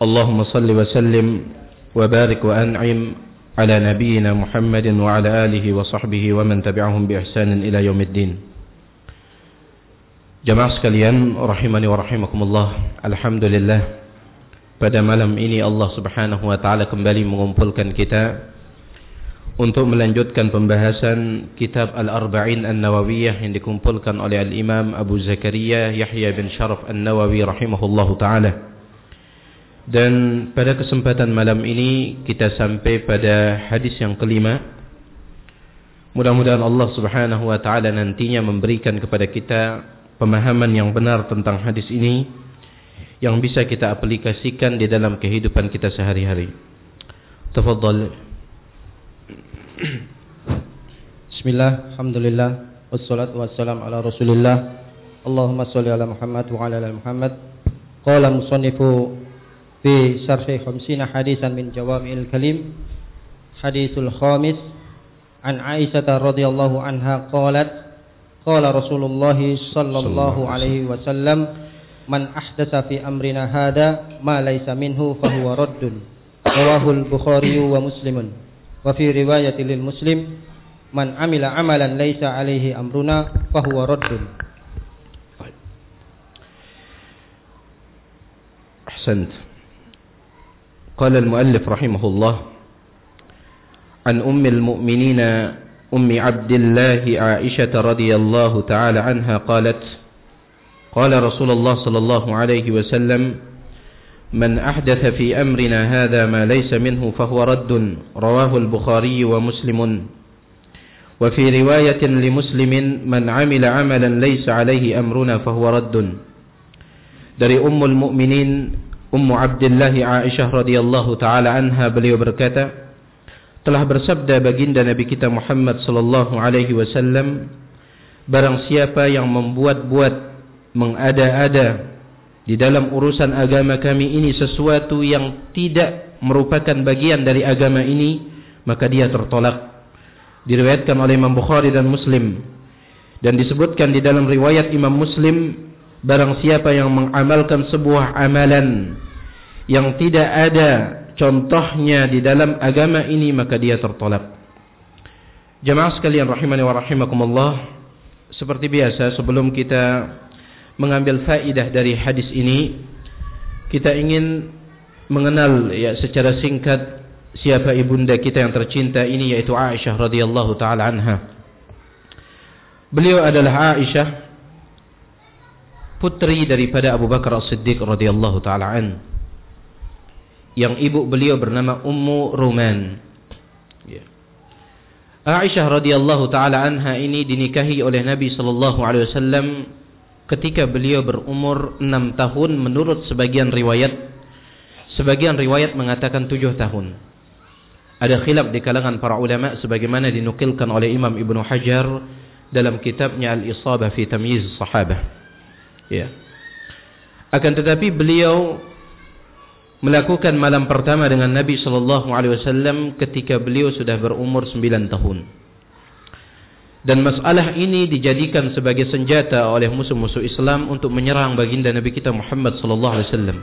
اللهم صل وسلم وبارك وأنعم على نبينا محمد وعلى آله وصحبه ومن تبعهم بإحسان إلى يوم الدين Jamaah sekalian rahimani wa rahimakumullah Alhamdulillah Pada malam ini Allah subhanahu wa ta'ala kembali mengumpulkan kita Untuk melanjutkan pembahasan kitab Al-Arba'in An-Nawawiyah Yang dikumpulkan oleh Al-Imam Abu Zakaria Yahya bin Sharaf An-Nawawi rahimahullahu ta'ala Dan pada kesempatan malam ini kita sampai pada hadis yang kelima. Mudah-mudahan Allah Subhanahu wa taala nantinya memberikan kepada kita pemahaman yang benar tentang hadis ini yang bisa kita aplikasikan di dalam kehidupan kita sehari-hari. Tafadhal. Bismillah, alhamdulillah, wassalatu wassalamu ala Rasulillah. Allahumma shalli ala Muhammad wa ala ali Muhammad. Qala musannifu في شرح خمسين حديثا من جوامع الكلم حديث الخامس عن عائشة رضي الله عنها قالت قال رسول الله صلى الله عليه وسلم من أحدث في أمرنا هذا ما ليس منه فهو رد رواه البخاري ومسلم وفي رواية للمسلم من عمل عملا ليس عليه أمرنا فهو رد أحسنت قال المؤلف رحمه الله عن أم المؤمنين أم عبد الله عائشة رضي الله تعالى عنها قالت قال رسول الله صلى الله عليه وسلم من أحدث في أمرنا هذا ما ليس منه فهو رد رواه البخاري ومسلم. وفي رواية لمسلم من عمل عملا ليس عليه أمرنا فهو رد. dari Ummul Mukminin Ummu Abdullah Aisyah radhiyallahu taala anha beliau berkata telah bersabda baginda Nabi kita Muhammad sallallahu alaihi wasallam barang siapa yang membuat-buat mengada-ada di dalam urusan agama kami ini sesuatu yang tidak merupakan bagian dari agama ini maka dia tertolak. Diriwayatkan oleh Imam Bukhari dan Muslim. Dan disebutkan di dalam riwayat Imam Muslim Barang siapa yang mengamalkan sebuah amalan yang tidak ada contohnya di dalam agama ini maka dia tertolak. Jemaah sekalian rahimani wa rahimakumullah, seperti biasa sebelum kita mengambil faidah dari hadis ini, kita ingin mengenal ya secara singkat siapa ibunda kita yang tercinta ini yaitu Aisyah radhiyallahu taala anha. Beliau adalah Aisyah putri daripada Abu Bakar As-Siddiq radhiyallahu taala an. Yang ibu beliau bernama Ummu Ruman. Ya. Aisyah radhiyallahu taala anha ini dinikahi oleh Nabi sallallahu alaihi wasallam ketika beliau berumur 6 tahun menurut sebagian riwayat. Sebagian riwayat mengatakan 7 tahun. Ada khilaf di kalangan para ulama sebagaimana dinukilkan oleh Imam Ibnu Hajar dalam kitabnya Al-Isabah fi Tamyiz Sahabah. Ya. Akan tetapi beliau melakukan malam pertama dengan Nabi sallallahu alaihi wasallam ketika beliau sudah berumur 9 tahun. Dan masalah ini dijadikan sebagai senjata oleh musuh-musuh Islam untuk menyerang baginda Nabi kita Muhammad sallallahu alaihi wasallam.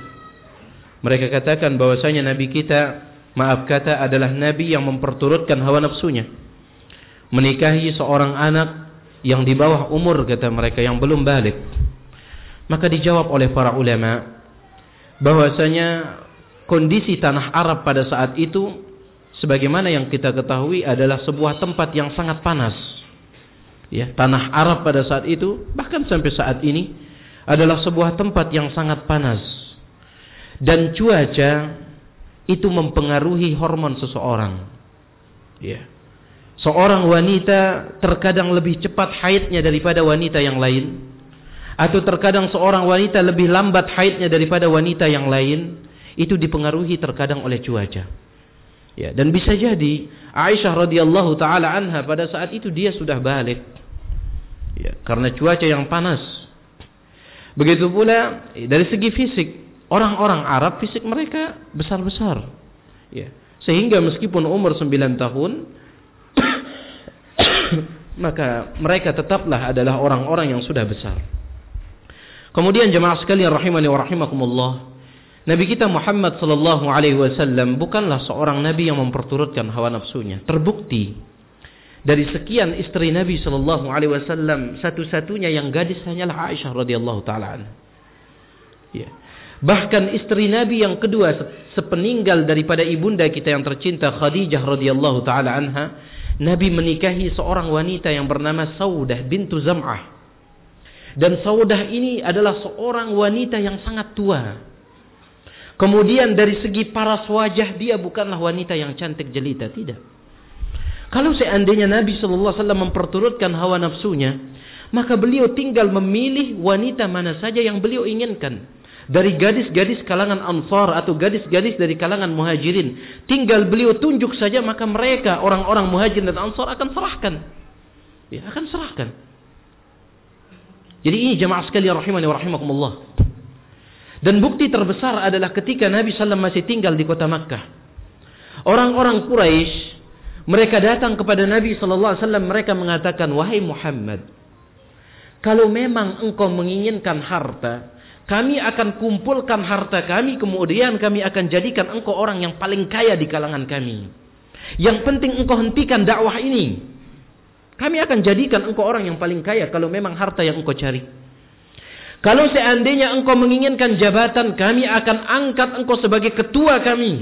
Mereka katakan bahwasanya Nabi kita maaf kata adalah nabi yang memperturutkan hawa nafsunya. Menikahi seorang anak yang di bawah umur kata mereka yang belum balik. Maka dijawab oleh para ulama bahwasanya kondisi tanah Arab pada saat itu sebagaimana yang kita ketahui adalah sebuah tempat yang sangat panas. Ya, tanah Arab pada saat itu bahkan sampai saat ini adalah sebuah tempat yang sangat panas. Dan cuaca itu mempengaruhi hormon seseorang. Ya. Seorang wanita terkadang lebih cepat haidnya daripada wanita yang lain atau terkadang seorang wanita lebih lambat haidnya daripada wanita yang lain itu dipengaruhi terkadang oleh cuaca. Ya, dan bisa jadi Aisyah radhiyallahu taala anha pada saat itu dia sudah balik. Ya, karena cuaca yang panas. Begitu pula dari segi fisik, orang-orang Arab fisik mereka besar-besar. Ya. Sehingga meskipun umur 9 tahun maka mereka tetaplah adalah orang-orang yang sudah besar. Kemudian jemaah sekalian rahimani wa rahimakumullah. Nabi kita Muhammad sallallahu alaihi wasallam bukanlah seorang nabi yang memperturutkan hawa nafsunya. Terbukti dari sekian istri Nabi sallallahu alaihi wasallam satu-satunya yang gadis hanyalah Aisyah radhiyallahu taala Ya. Bahkan istri Nabi yang kedua sepeninggal daripada ibunda kita yang tercinta Khadijah radhiyallahu taala anha, Nabi menikahi seorang wanita yang bernama Saudah bintu Zam'ah. Dan Saudah ini adalah seorang wanita yang sangat tua. Kemudian dari segi paras wajah dia bukanlah wanita yang cantik jelita, tidak. Kalau seandainya Nabi Shallallahu Alaihi Wasallam memperturutkan hawa nafsunya, maka beliau tinggal memilih wanita mana saja yang beliau inginkan. Dari gadis-gadis kalangan ansar atau gadis-gadis dari kalangan muhajirin. Tinggal beliau tunjuk saja maka mereka orang-orang muhajirin dan ansar akan serahkan. Ya, akan serahkan. Jadi ini jemaah sekalian rahimani wa rahimakumullah. Dan bukti terbesar adalah ketika Nabi SAW masih tinggal di kota Makkah. Orang-orang Quraisy mereka datang kepada Nabi SAW mereka mengatakan wahai Muhammad kalau memang engkau menginginkan harta kami akan kumpulkan harta kami kemudian kami akan jadikan engkau orang yang paling kaya di kalangan kami yang penting engkau hentikan dakwah ini kami akan jadikan engkau orang yang paling kaya kalau memang harta yang engkau cari. Kalau seandainya engkau menginginkan jabatan, kami akan angkat engkau sebagai ketua kami.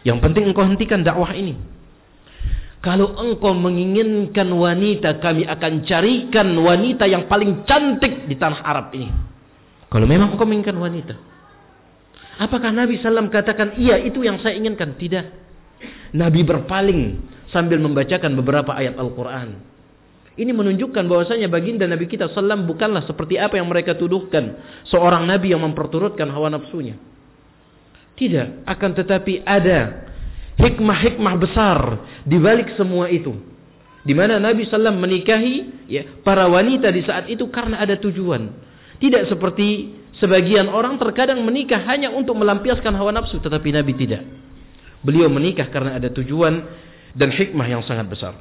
Yang penting engkau hentikan dakwah ini. Kalau engkau menginginkan wanita, kami akan carikan wanita yang paling cantik di tanah Arab ini. Kalau memang engkau menginginkan wanita. Apakah Nabi SAW katakan, iya itu yang saya inginkan? Tidak. Nabi berpaling sambil membacakan beberapa ayat Al-Quran. Ini menunjukkan bahwasanya baginda Nabi kita Sallam bukanlah seperti apa yang mereka tuduhkan. Seorang Nabi yang memperturutkan hawa nafsunya. Tidak. Akan tetapi ada hikmah-hikmah besar di balik semua itu. Di mana Nabi Sallam menikahi ya, para wanita di saat itu karena ada tujuan. Tidak seperti sebagian orang terkadang menikah hanya untuk melampiaskan hawa nafsu. Tetapi Nabi tidak. Beliau menikah karena ada tujuan dan hikmah yang sangat besar.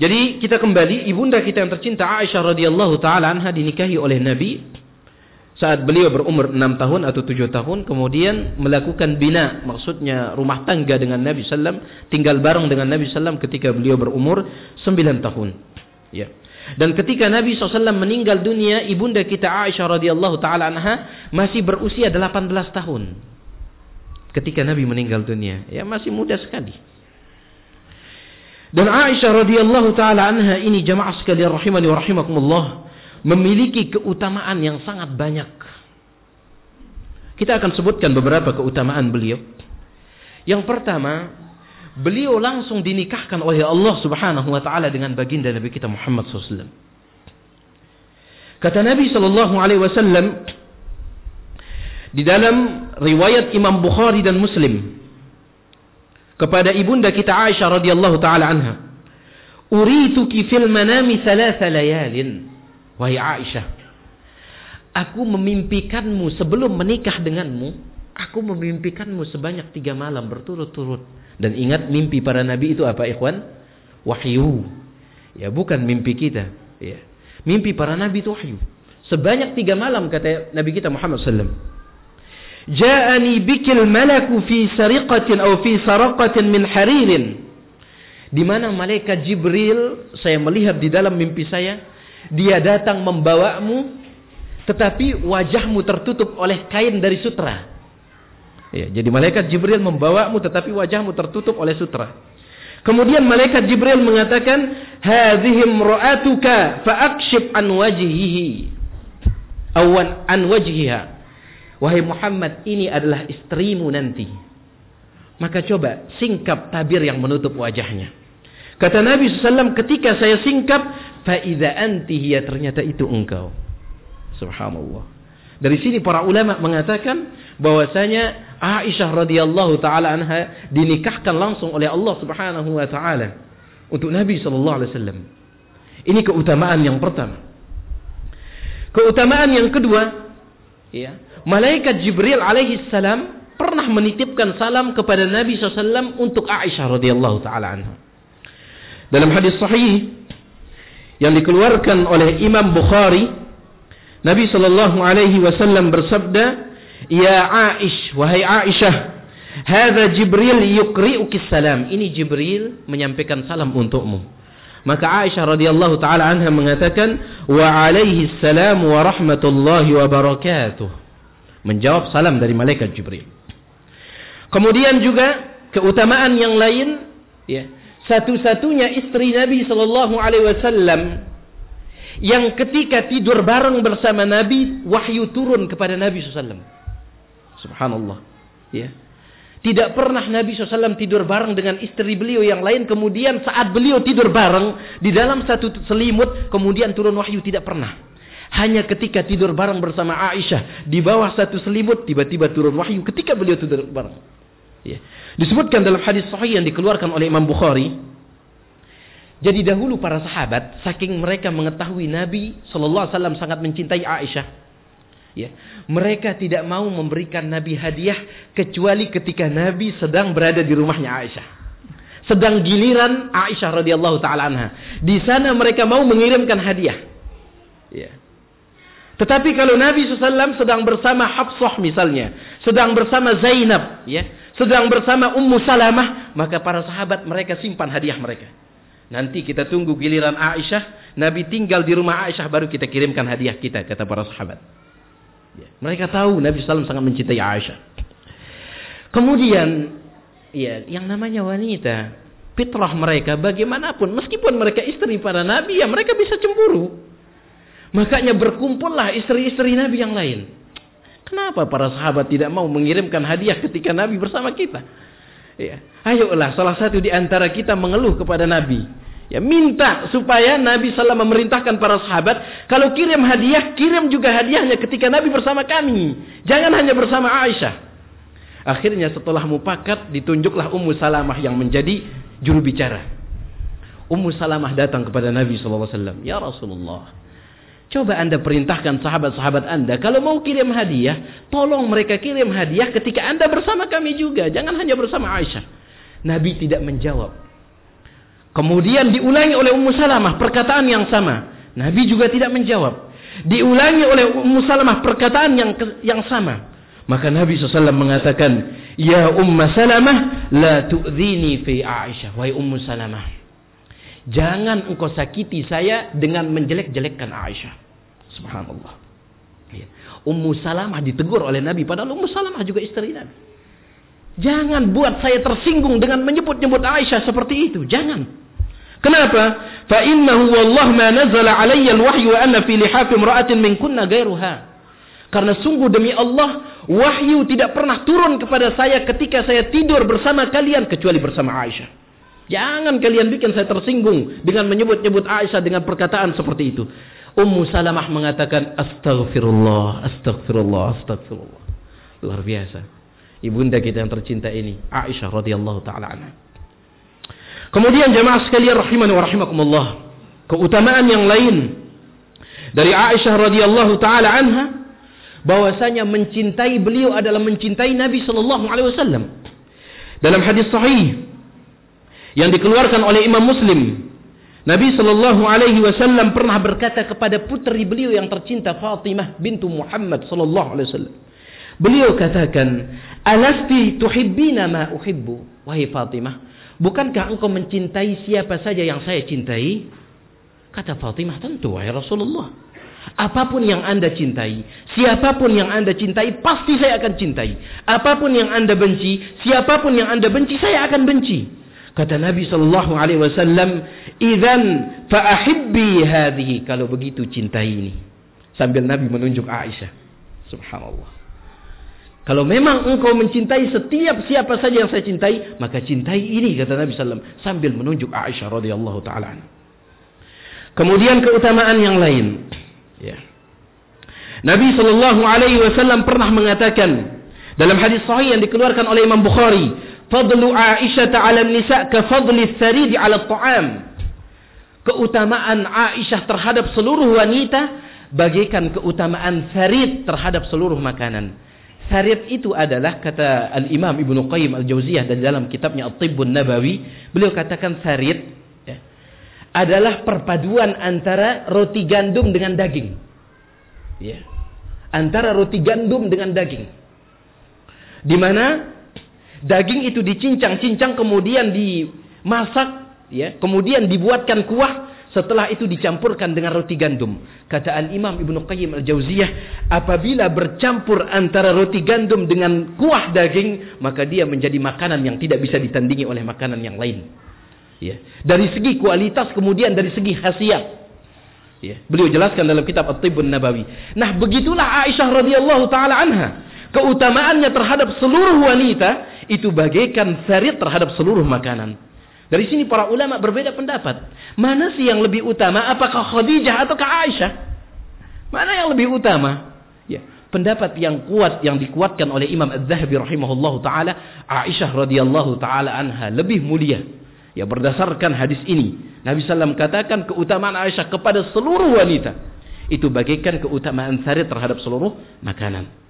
Jadi kita kembali ibunda kita yang tercinta Aisyah radhiyallahu taala anha dinikahi oleh Nabi saat beliau berumur 6 tahun atau 7 tahun kemudian melakukan bina maksudnya rumah tangga dengan Nabi sallam tinggal bareng dengan Nabi sallam ketika beliau berumur 9 tahun. Ya. Dan ketika Nabi SAW meninggal dunia ibunda kita Aisyah radhiyallahu taala anha masih berusia 18 tahun. Ketika Nabi meninggal dunia. Ya masih muda sekali dan Aisyah radhiyallahu taala anha ini jamaah sekalian rahimani wa rahimakumullah memiliki keutamaan yang sangat banyak. Kita akan sebutkan beberapa keutamaan beliau. Yang pertama, beliau langsung dinikahkan oleh Allah Subhanahu wa taala dengan baginda Nabi kita Muhammad SAW. Kata Nabi sallallahu alaihi wasallam di dalam riwayat Imam Bukhari dan Muslim kepada ibunda kita Aisyah radhiyallahu taala anha. Urituki fil manami thalatha layalin. Wahai Aisyah, aku memimpikanmu sebelum menikah denganmu, aku memimpikanmu sebanyak tiga malam berturut-turut. Dan ingat mimpi para nabi itu apa ikhwan? Wahyu. Ya bukan mimpi kita. Ya. Mimpi para nabi itu wahyu. Sebanyak tiga malam kata Nabi kita Muhammad sallallahu Ja'ani bikil malaku fi sariqatin atau fi saraqatin min haririn. Di mana malaikat Jibril saya melihat di dalam mimpi saya, dia datang membawamu tetapi wajahmu tertutup oleh kain dari sutra. Ya, jadi malaikat Jibril membawamu tetapi wajahmu tertutup oleh sutra. Kemudian malaikat Jibril mengatakan, "Hadhihi imra'atuka fa'akshif an wajhihi." Awan an wajhiha. Wahai Muhammad, ini adalah istrimu nanti. Maka coba singkap tabir yang menutup wajahnya. Kata Nabi SAW, ketika saya singkap, faida anti hiya ternyata itu engkau. Subhanallah. Dari sini para ulama mengatakan bahwasanya Aisyah radhiyallahu taala anha dinikahkan langsung oleh Allah Subhanahu wa taala untuk Nabi sallallahu alaihi wasallam. Ini keutamaan yang pertama. Keutamaan yang kedua, ya, malaikat Jibril alaihi salam pernah menitipkan salam kepada Nabi SAW untuk Aisyah radhiyallahu taala anha. Dalam hadis sahih yang dikeluarkan oleh Imam Bukhari Nabi sallallahu alaihi wasallam bersabda, "Ya Aish, wahai Aisyah, hadza Jibril yuqri'uki salam." Ini Jibril menyampaikan salam untukmu. Maka Aisyah radhiyallahu taala anha mengatakan, "Wa alaihi salam wa rahmatullahi wa barakatuh." Menjawab salam dari malaikat Jibril. Kemudian juga keutamaan yang lain, ya. Satu-satunya istri Nabi sallallahu alaihi wasallam yang ketika tidur bareng bersama Nabi, wahyu turun kepada Nabi SAW. Subhanallah. Ya. Tidak pernah Nabi SAW tidur bareng dengan istri beliau yang lain. Kemudian saat beliau tidur bareng di dalam satu selimut, kemudian turun wahyu tidak pernah. Hanya ketika tidur bareng bersama Aisyah di bawah satu selimut, tiba-tiba turun wahyu ketika beliau tidur bareng. Ya. Disebutkan dalam hadis sahih yang dikeluarkan oleh Imam Bukhari, jadi dahulu para sahabat, saking mereka mengetahui Nabi Shallallahu Alaihi Wasallam sangat mencintai Aisyah, ya, mereka tidak mau memberikan Nabi hadiah kecuali ketika Nabi sedang berada di rumahnya Aisyah. Sedang giliran Aisyah radhiyallahu taala anha. Di sana mereka mau mengirimkan hadiah. Ya. Tetapi kalau Nabi SAW sedang bersama Hafsah misalnya, sedang bersama Zainab, ya, sedang bersama Ummu Salamah, maka para sahabat mereka simpan hadiah mereka. Nanti kita tunggu giliran Aisyah. Nabi tinggal di rumah Aisyah baru kita kirimkan hadiah kita kata para sahabat. Ya. Mereka tahu Nabi SAW sangat mencintai Aisyah. Kemudian ya yang namanya wanita fitrah mereka bagaimanapun meskipun mereka istri para nabi ya mereka bisa cemburu. Makanya berkumpullah istri-istri nabi yang lain. Kenapa para sahabat tidak mau mengirimkan hadiah ketika nabi bersama kita? Ya. Ayolah salah satu di antara kita mengeluh kepada Nabi. Ya, minta supaya Nabi SAW memerintahkan para sahabat, kalau kirim hadiah, kirim juga hadiahnya ketika Nabi bersama kami. Jangan hanya bersama Aisyah. Akhirnya setelah mupakat, ditunjuklah Ummu Salamah yang menjadi juru bicara. Ummu Salamah datang kepada Nabi SAW. Ya Rasulullah, coba anda perintahkan sahabat-sahabat anda, kalau mau kirim hadiah, tolong mereka kirim hadiah ketika anda bersama kami juga. Jangan hanya bersama Aisyah. Nabi tidak menjawab. Kemudian diulangi oleh Ummu Salamah perkataan yang sama. Nabi juga tidak menjawab. Diulangi oleh Ummu Salamah perkataan yang yang sama. Maka Nabi SAW mengatakan, Ya Ummu Salamah, la tu'zini fi Aisyah. Wahai Ummu Salamah. Jangan engkau sakiti saya dengan menjelek-jelekkan Aisyah. Subhanallah. Ya. Ummu Salamah ditegur oleh Nabi. Padahal Ummu Salamah juga istri Nabi. Jangan buat saya tersinggung dengan menyebut-nyebut Aisyah seperti itu. Jangan. Kenapa? Fa wallah ma nazala alayya al-wahyu wa anna fi imra'atin min kunna ghairuha. Karena sungguh demi Allah, wahyu tidak pernah turun kepada saya ketika saya tidur bersama kalian kecuali bersama Aisyah. Jangan kalian bikin saya tersinggung dengan menyebut-nyebut Aisyah dengan perkataan seperti itu. Ummu Salamah mengatakan astagfirullah, astagfirullah, astagfirullah. Luar biasa. Ibunda kita yang tercinta ini, Aisyah radhiyallahu taala anha. Kemudian jemaah sekalian rahimani wa rahimakumullah. Keutamaan yang lain dari Aisyah radhiyallahu taala anha bahwasanya mencintai beliau adalah mencintai Nabi sallallahu alaihi wasallam. Dalam hadis sahih yang dikeluarkan oleh Imam Muslim, Nabi sallallahu alaihi wasallam pernah berkata kepada putri beliau yang tercinta Fatimah bintu Muhammad sallallahu alaihi wasallam. Beliau katakan, "Alasti tuhibbina ma uhibbu?" Wahai Fatimah, Bukankah engkau mencintai siapa saja yang saya cintai? Kata Fatimah, tentu wahai Rasulullah. Apa pun yang anda cintai, siapa pun yang anda cintai, pasti saya akan cintai. Apa pun yang anda benci, siapa pun yang anda benci, saya akan benci. Kata Nabi Shallallahu Alaihi Wasallam, "Idan faahibbi hadhi." Kalau begitu cintai ini. Sambil Nabi menunjuk Aisyah. Subhanallah. Kalau memang engkau mencintai setiap siapa saja yang saya cintai, maka cintai ini kata Nabi SAW sambil menunjuk Aisyah radhiyallahu taala. Kemudian keutamaan yang lain, ya. Nabi Shallallahu Alaihi Wasallam pernah mengatakan dalam hadis sahih yang dikeluarkan oleh Imam Bukhari, "Fadlu Aisyah 'ala nisa ka fadli tharidi 'ala ta'am." Keutamaan Aisyah terhadap seluruh wanita bagaikan keutamaan farid terhadap seluruh makanan. Farid itu adalah kata Al-Imam Ibnu Qayyim Al-Jauziyah dari dalam kitabnya At-Tibbun Nabawi, beliau katakan farid ya, adalah perpaduan antara roti gandum dengan daging. Ya. Antara roti gandum dengan daging. Di mana daging itu dicincang-cincang kemudian dimasak ya, kemudian dibuatkan kuah setelah itu dicampurkan dengan roti gandum. Kata Al-Imam Ibnu Qayyim Al-Jauziyah, apabila bercampur antara roti gandum dengan kuah daging, maka dia menjadi makanan yang tidak bisa ditandingi oleh makanan yang lain. Ya. Dari segi kualitas kemudian dari segi khasiat. Ya. Beliau jelaskan dalam kitab At-Tibbun Nabawi. Nah, begitulah Aisyah radhiyallahu taala anha keutamaannya terhadap seluruh wanita itu bagaikan farid terhadap seluruh makanan. Dari sini para ulama berbeda pendapat. Mana sih yang lebih utama? Apakah Khadijah atau Aisyah? Mana yang lebih utama? Ya, pendapat yang kuat yang dikuatkan oleh Imam Az-Zahabi rahimahullahu taala, Aisyah radhiyallahu taala anha lebih mulia. Ya berdasarkan hadis ini, Nabi sallam katakan keutamaan Aisyah kepada seluruh wanita itu bagaikan keutamaan sarit terhadap seluruh makanan.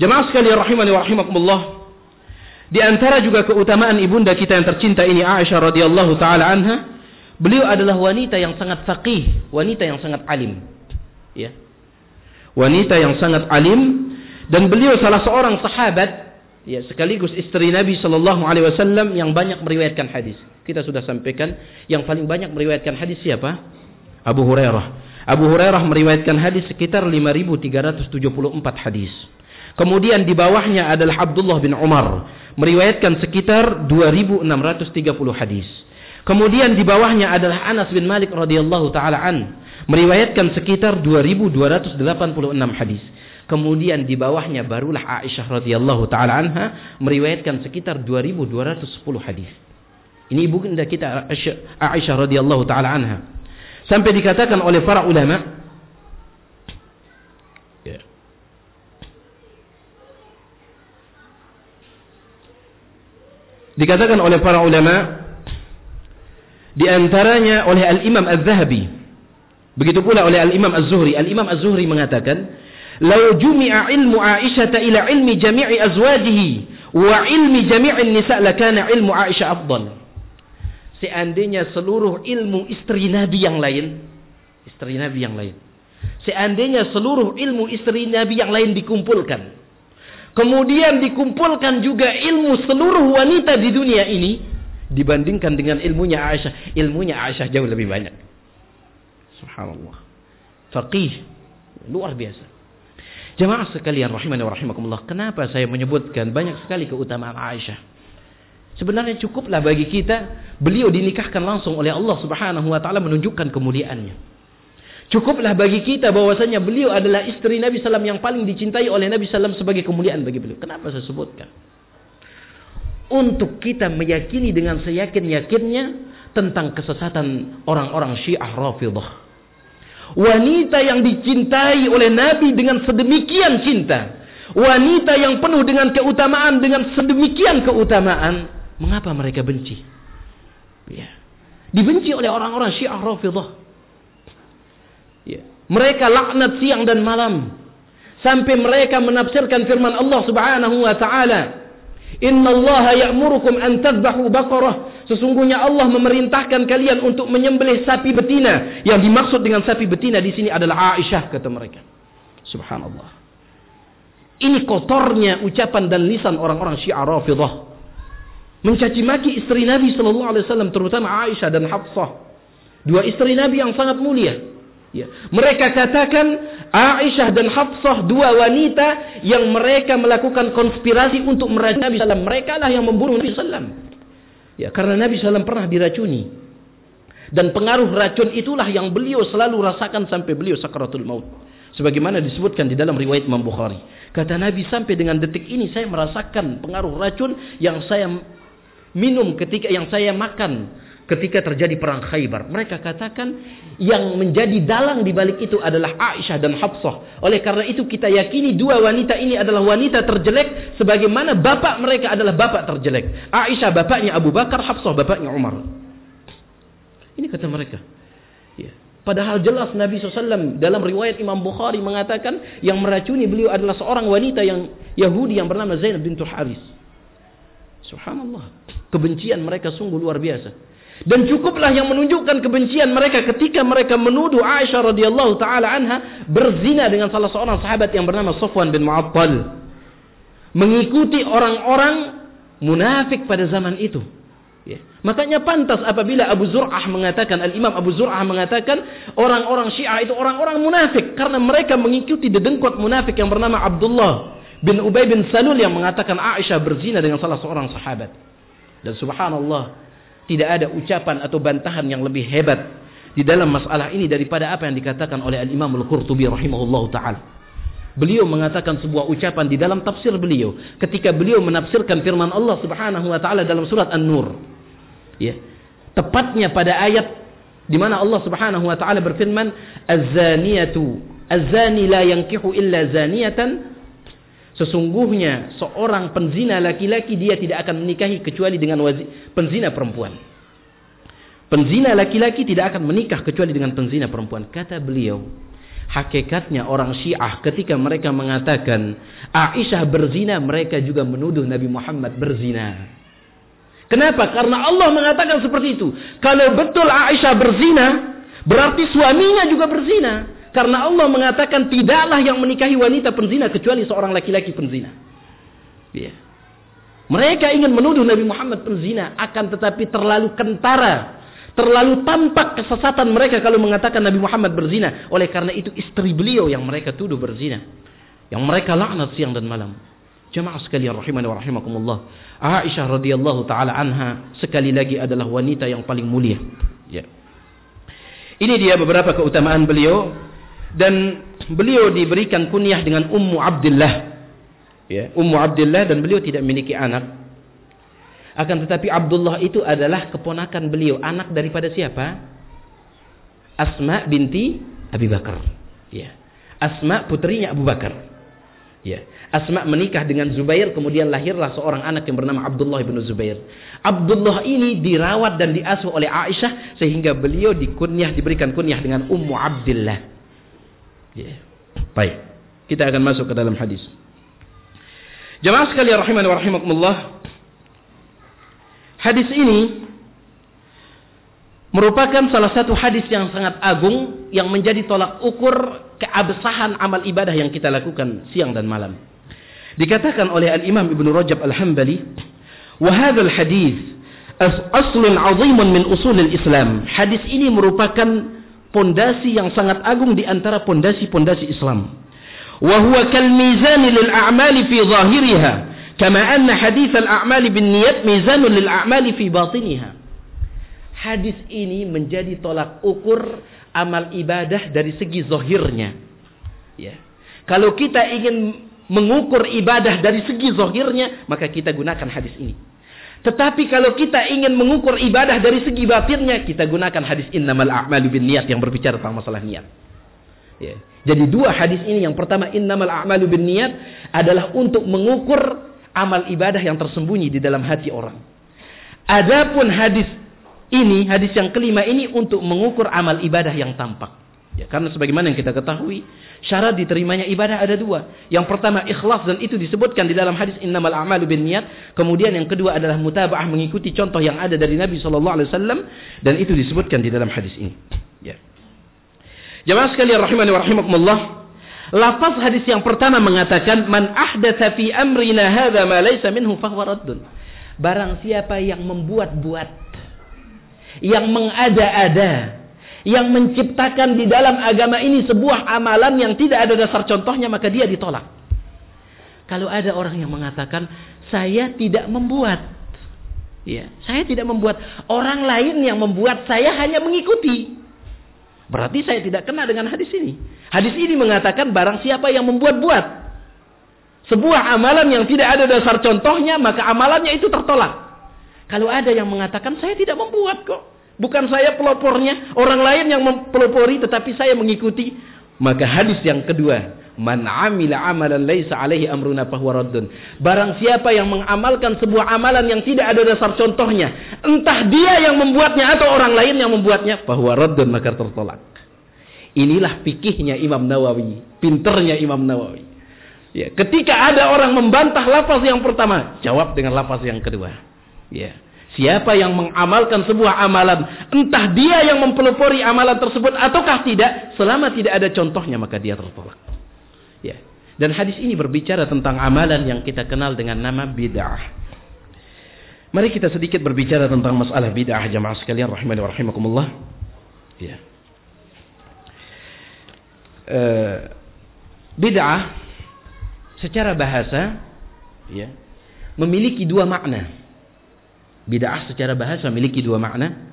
Jemaah sekalian rahimani wa rahimakumullah. Di antara juga keutamaan ibunda kita yang tercinta ini Aisyah radhiyallahu taala anha, beliau adalah wanita yang sangat faqih, wanita yang sangat alim. Ya. Wanita yang sangat alim dan beliau salah seorang sahabat ya sekaligus istri Nabi sallallahu alaihi wasallam yang banyak meriwayatkan hadis. Kita sudah sampaikan yang paling banyak meriwayatkan hadis siapa? Abu Hurairah. Abu Hurairah meriwayatkan hadis sekitar 5374 hadis. Kemudian di bawahnya adalah Abdullah bin Umar meriwayatkan sekitar 2630 hadis. Kemudian di bawahnya adalah Anas bin Malik radhiyallahu taala an meriwayatkan sekitar 2286 hadis. Kemudian di bawahnya barulah Aisyah radhiyallahu taala anha meriwayatkan sekitar 2210 hadis. Ini ibu kita Aisyah radhiyallahu taala anha. Sampai dikatakan oleh para ulama Dikatakan oleh para ulama di antaranya oleh Al-Imam Az-Zahabi. Begitu pula oleh Al-Imam Az-Zuhri. Al-Imam Az-Zuhri mengatakan, "Lau jumi'a ilmu Aisyah ila ilmi jami'i azwajihi wa ilmi jami'in nisa' lakana ilmu Aisyah afdal." Seandainya seluruh ilmu istri Nabi yang lain, istri Nabi yang lain. Seandainya seluruh ilmu istri Nabi yang lain dikumpulkan, Kemudian dikumpulkan juga ilmu seluruh wanita di dunia ini dibandingkan dengan ilmunya Aisyah. Ilmunya Aisyah jauh lebih banyak. Subhanallah. Faqih luar biasa. Jemaah sekalian rahimani wa rahimakumullah. Kenapa saya menyebutkan banyak sekali keutamaan Aisyah? Sebenarnya cukuplah bagi kita beliau dinikahkan langsung oleh Allah Subhanahu wa taala menunjukkan kemuliaannya. Cukuplah bagi kita bahwasanya beliau adalah istri Nabi Sallam yang paling dicintai oleh Nabi Sallam sebagai kemuliaan bagi beliau. Kenapa saya sebutkan? Untuk kita meyakini dengan seyakin-yakinnya tentang kesesatan orang-orang Syiah Rafidah. Wanita yang dicintai oleh Nabi dengan sedemikian cinta. Wanita yang penuh dengan keutamaan, dengan sedemikian keutamaan. Mengapa mereka benci? Ya. Dibenci oleh orang-orang Syiah Rafidah. Mereka laknat siang dan malam. Sampai mereka menafsirkan firman Allah subhanahu wa ta'ala. Inna Allah ya'murukum an tadbahu baqarah. Sesungguhnya Allah memerintahkan kalian untuk menyembelih sapi betina. Yang dimaksud dengan sapi betina di sini adalah Aisyah kata mereka. Subhanallah. Ini kotornya ucapan dan lisan orang-orang Syiah Rafidah. Mencaci maki istri Nabi sallallahu alaihi wasallam terutama Aisyah dan Hafsah. Dua istri Nabi yang sangat mulia. Ya. Mereka katakan Aisyah dan Hafsah dua wanita yang mereka melakukan konspirasi untuk meracuni Nabi Sallam. Mereka lah yang membunuh Nabi Sallam. Ya, karena Nabi Sallam pernah diracuni. Dan pengaruh racun itulah yang beliau selalu rasakan sampai beliau sakaratul maut. Sebagaimana disebutkan di dalam riwayat Imam Bukhari. Kata Nabi sampai dengan detik ini saya merasakan pengaruh racun yang saya minum ketika yang saya makan ketika terjadi perang Khaybar. Mereka katakan yang menjadi dalang di balik itu adalah Aisyah dan Hafsah. Oleh karena itu kita yakini dua wanita ini adalah wanita terjelek sebagaimana bapak mereka adalah bapak terjelek. Aisyah bapaknya Abu Bakar, Hafsah bapaknya Umar. Ini kata mereka. Ya. Padahal jelas Nabi SAW dalam riwayat Imam Bukhari mengatakan yang meracuni beliau adalah seorang wanita yang Yahudi yang bernama Zainab bintul Haris. Subhanallah. Kebencian mereka sungguh luar biasa. Dan cukuplah yang menunjukkan kebencian mereka ketika mereka menuduh Aisyah radhiyallahu taala anha berzina dengan salah seorang sahabat yang bernama Sofwan bin Mu'attal. Mengikuti orang-orang munafik pada zaman itu. Ya. Makanya pantas apabila Abu Zur'ah mengatakan, Al-Imam Abu Zur'ah mengatakan, orang-orang Syiah itu orang-orang munafik. Karena mereka mengikuti dedengkot munafik yang bernama Abdullah bin Ubay bin Salul yang mengatakan Aisyah berzina dengan salah seorang sahabat. Dan subhanallah, tidak ada ucapan atau bantahan yang lebih hebat di dalam masalah ini daripada apa yang dikatakan oleh Al-Imam Al-Qurtubi rahimahullah taala. Beliau mengatakan sebuah ucapan di dalam tafsir beliau ketika beliau menafsirkan firman Allah Subhanahu wa taala dalam surat An-Nur. Ya. Tepatnya pada ayat di mana Allah Subhanahu wa taala berfirman, "Az-zaniyatu az-zani la yankihu illa zaniyatan Sesungguhnya seorang penzina laki-laki dia tidak akan menikahi kecuali dengan penzina perempuan. Penzina laki-laki tidak akan menikah kecuali dengan penzina perempuan. Kata beliau, hakikatnya orang Syiah ketika mereka mengatakan Aisyah berzina, mereka juga menuduh Nabi Muhammad berzina. Kenapa? Karena Allah mengatakan seperti itu. Kalau betul Aisyah berzina, berarti suaminya juga berzina. Karena Allah mengatakan tidaklah yang menikahi wanita penzina kecuali seorang laki-laki penzina. Ya. Mereka ingin menuduh Nabi Muhammad penzina akan tetapi terlalu kentara. Terlalu tampak kesesatan mereka kalau mengatakan Nabi Muhammad berzina. Oleh karena itu istri beliau yang mereka tuduh berzina. Yang mereka laknat siang dan malam. Jemaah sekalian rahimani wa rahimakumullah. Aisyah radhiyallahu taala anha sekali lagi adalah wanita yang paling mulia. Ya. Ini dia beberapa keutamaan beliau dan beliau diberikan kunyah dengan Ummu Abdullah. Ya, Ummu Abdullah dan beliau tidak memiliki anak. Akan tetapi Abdullah itu adalah keponakan beliau, anak daripada siapa? Asma binti Abi Bakar. Ya. Asma putrinya Abu Bakar. Ya. Asma menikah dengan Zubair kemudian lahirlah seorang anak yang bernama Abdullah bin Zubair. Abdullah ini dirawat dan diasuh oleh Aisyah sehingga beliau dikunyah diberikan kunyah dengan Ummu Abdullah. Ya. Baik. Kita akan masuk ke dalam hadis. Jemaah sekalian rahimani wa rahimakumullah. Hadis ini merupakan salah satu hadis yang sangat agung yang menjadi tolak ukur keabsahan amal ibadah yang kita lakukan siang dan malam. Dikatakan oleh Al-Imam Ibnu Rajab Al-Hambali, "Wa hadzal hadis aslun 'azimun min usulil Islam." Hadis ini merupakan pondasi yang sangat agung di antara pondasi-pondasi Islam. Wa huwa kal mizan lil a'mali fi zahiriha, kama anna hadis al a'mali bin niyat mizan lil a'mali fi batiniha. Hadis ini menjadi tolak ukur amal ibadah dari segi zahirnya. Ya. Kalau kita ingin mengukur ibadah dari segi zahirnya, maka kita gunakan hadis ini. Tetapi kalau kita ingin mengukur ibadah dari segi batinnya, kita gunakan hadis innamal a'malu bin niat yang berbicara tentang masalah niat. Ya. Jadi dua hadis ini, yang pertama innamal a'malu bin niat adalah untuk mengukur amal ibadah yang tersembunyi di dalam hati orang. Adapun hadis ini, hadis yang kelima ini untuk mengukur amal ibadah yang tampak. Ya, karena sebagaimana yang kita ketahui, syarat diterimanya ibadah ada dua. Yang pertama ikhlas dan itu disebutkan di dalam hadis innamal a'malu bin niat. Kemudian yang kedua adalah mutabaah mengikuti contoh yang ada dari Nabi wasallam dan itu disebutkan di dalam hadis ini. Ya. Jemaah sekalian rahimani wa rahimakumullah. Lafaz hadis yang pertama mengatakan man ahdatsa fi amrina hadza ma laysa minhu fahuwa raddun. Barang siapa yang membuat-buat yang mengada-ada yang menciptakan di dalam agama ini sebuah amalan yang tidak ada dasar contohnya maka dia ditolak. Kalau ada orang yang mengatakan saya tidak membuat, ya saya tidak membuat, orang lain yang membuat saya hanya mengikuti. Berarti saya tidak kena dengan hadis ini. Hadis ini mengatakan barang siapa yang membuat-buat sebuah amalan yang tidak ada dasar contohnya maka amalannya itu tertolak. Kalau ada yang mengatakan saya tidak membuat kok. Bukan saya pelopornya, orang lain yang mempelopori tetapi saya mengikuti. Maka hadis yang kedua, Man amila amalan laisa alaihi amruna fahuwa raddun. Barang siapa yang mengamalkan sebuah amalan yang tidak ada dasar contohnya, entah dia yang membuatnya atau orang lain yang membuatnya, fahuwa raddun maka tertolak. Inilah fikihnya Imam Nawawi, pinternya Imam Nawawi. Ya, ketika ada orang membantah lafaz yang pertama, jawab dengan lafaz yang kedua. Ya. Siapa yang mengamalkan sebuah amalan, entah dia yang mempelopori amalan tersebut ataukah tidak, selama tidak ada contohnya maka dia tertolak. Ya. Dan hadis ini berbicara tentang amalan yang kita kenal dengan nama bid'ah. Mari kita sedikit berbicara tentang masalah bid'ah jamaah sekalian rahimani wa rahimakumullah. Ya. Uh, bid'ah secara bahasa ya memiliki dua makna. Bid'ah secara bahasa memiliki dua makna.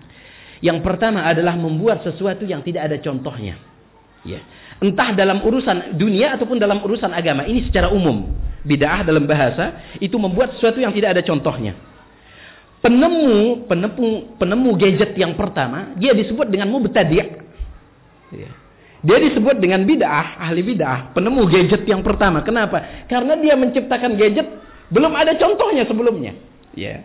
Yang pertama adalah membuat sesuatu yang tidak ada contohnya. Ya. Entah dalam urusan dunia ataupun dalam urusan agama. Ini secara umum. Bid'ah dalam bahasa itu membuat sesuatu yang tidak ada contohnya. Penemu penemu penemu gadget yang pertama, dia disebut dengan mubtadi'. Ya. Dia disebut dengan bid'ah, ahli bid'ah, penemu gadget yang pertama. Kenapa? Karena dia menciptakan gadget belum ada contohnya sebelumnya. Ya.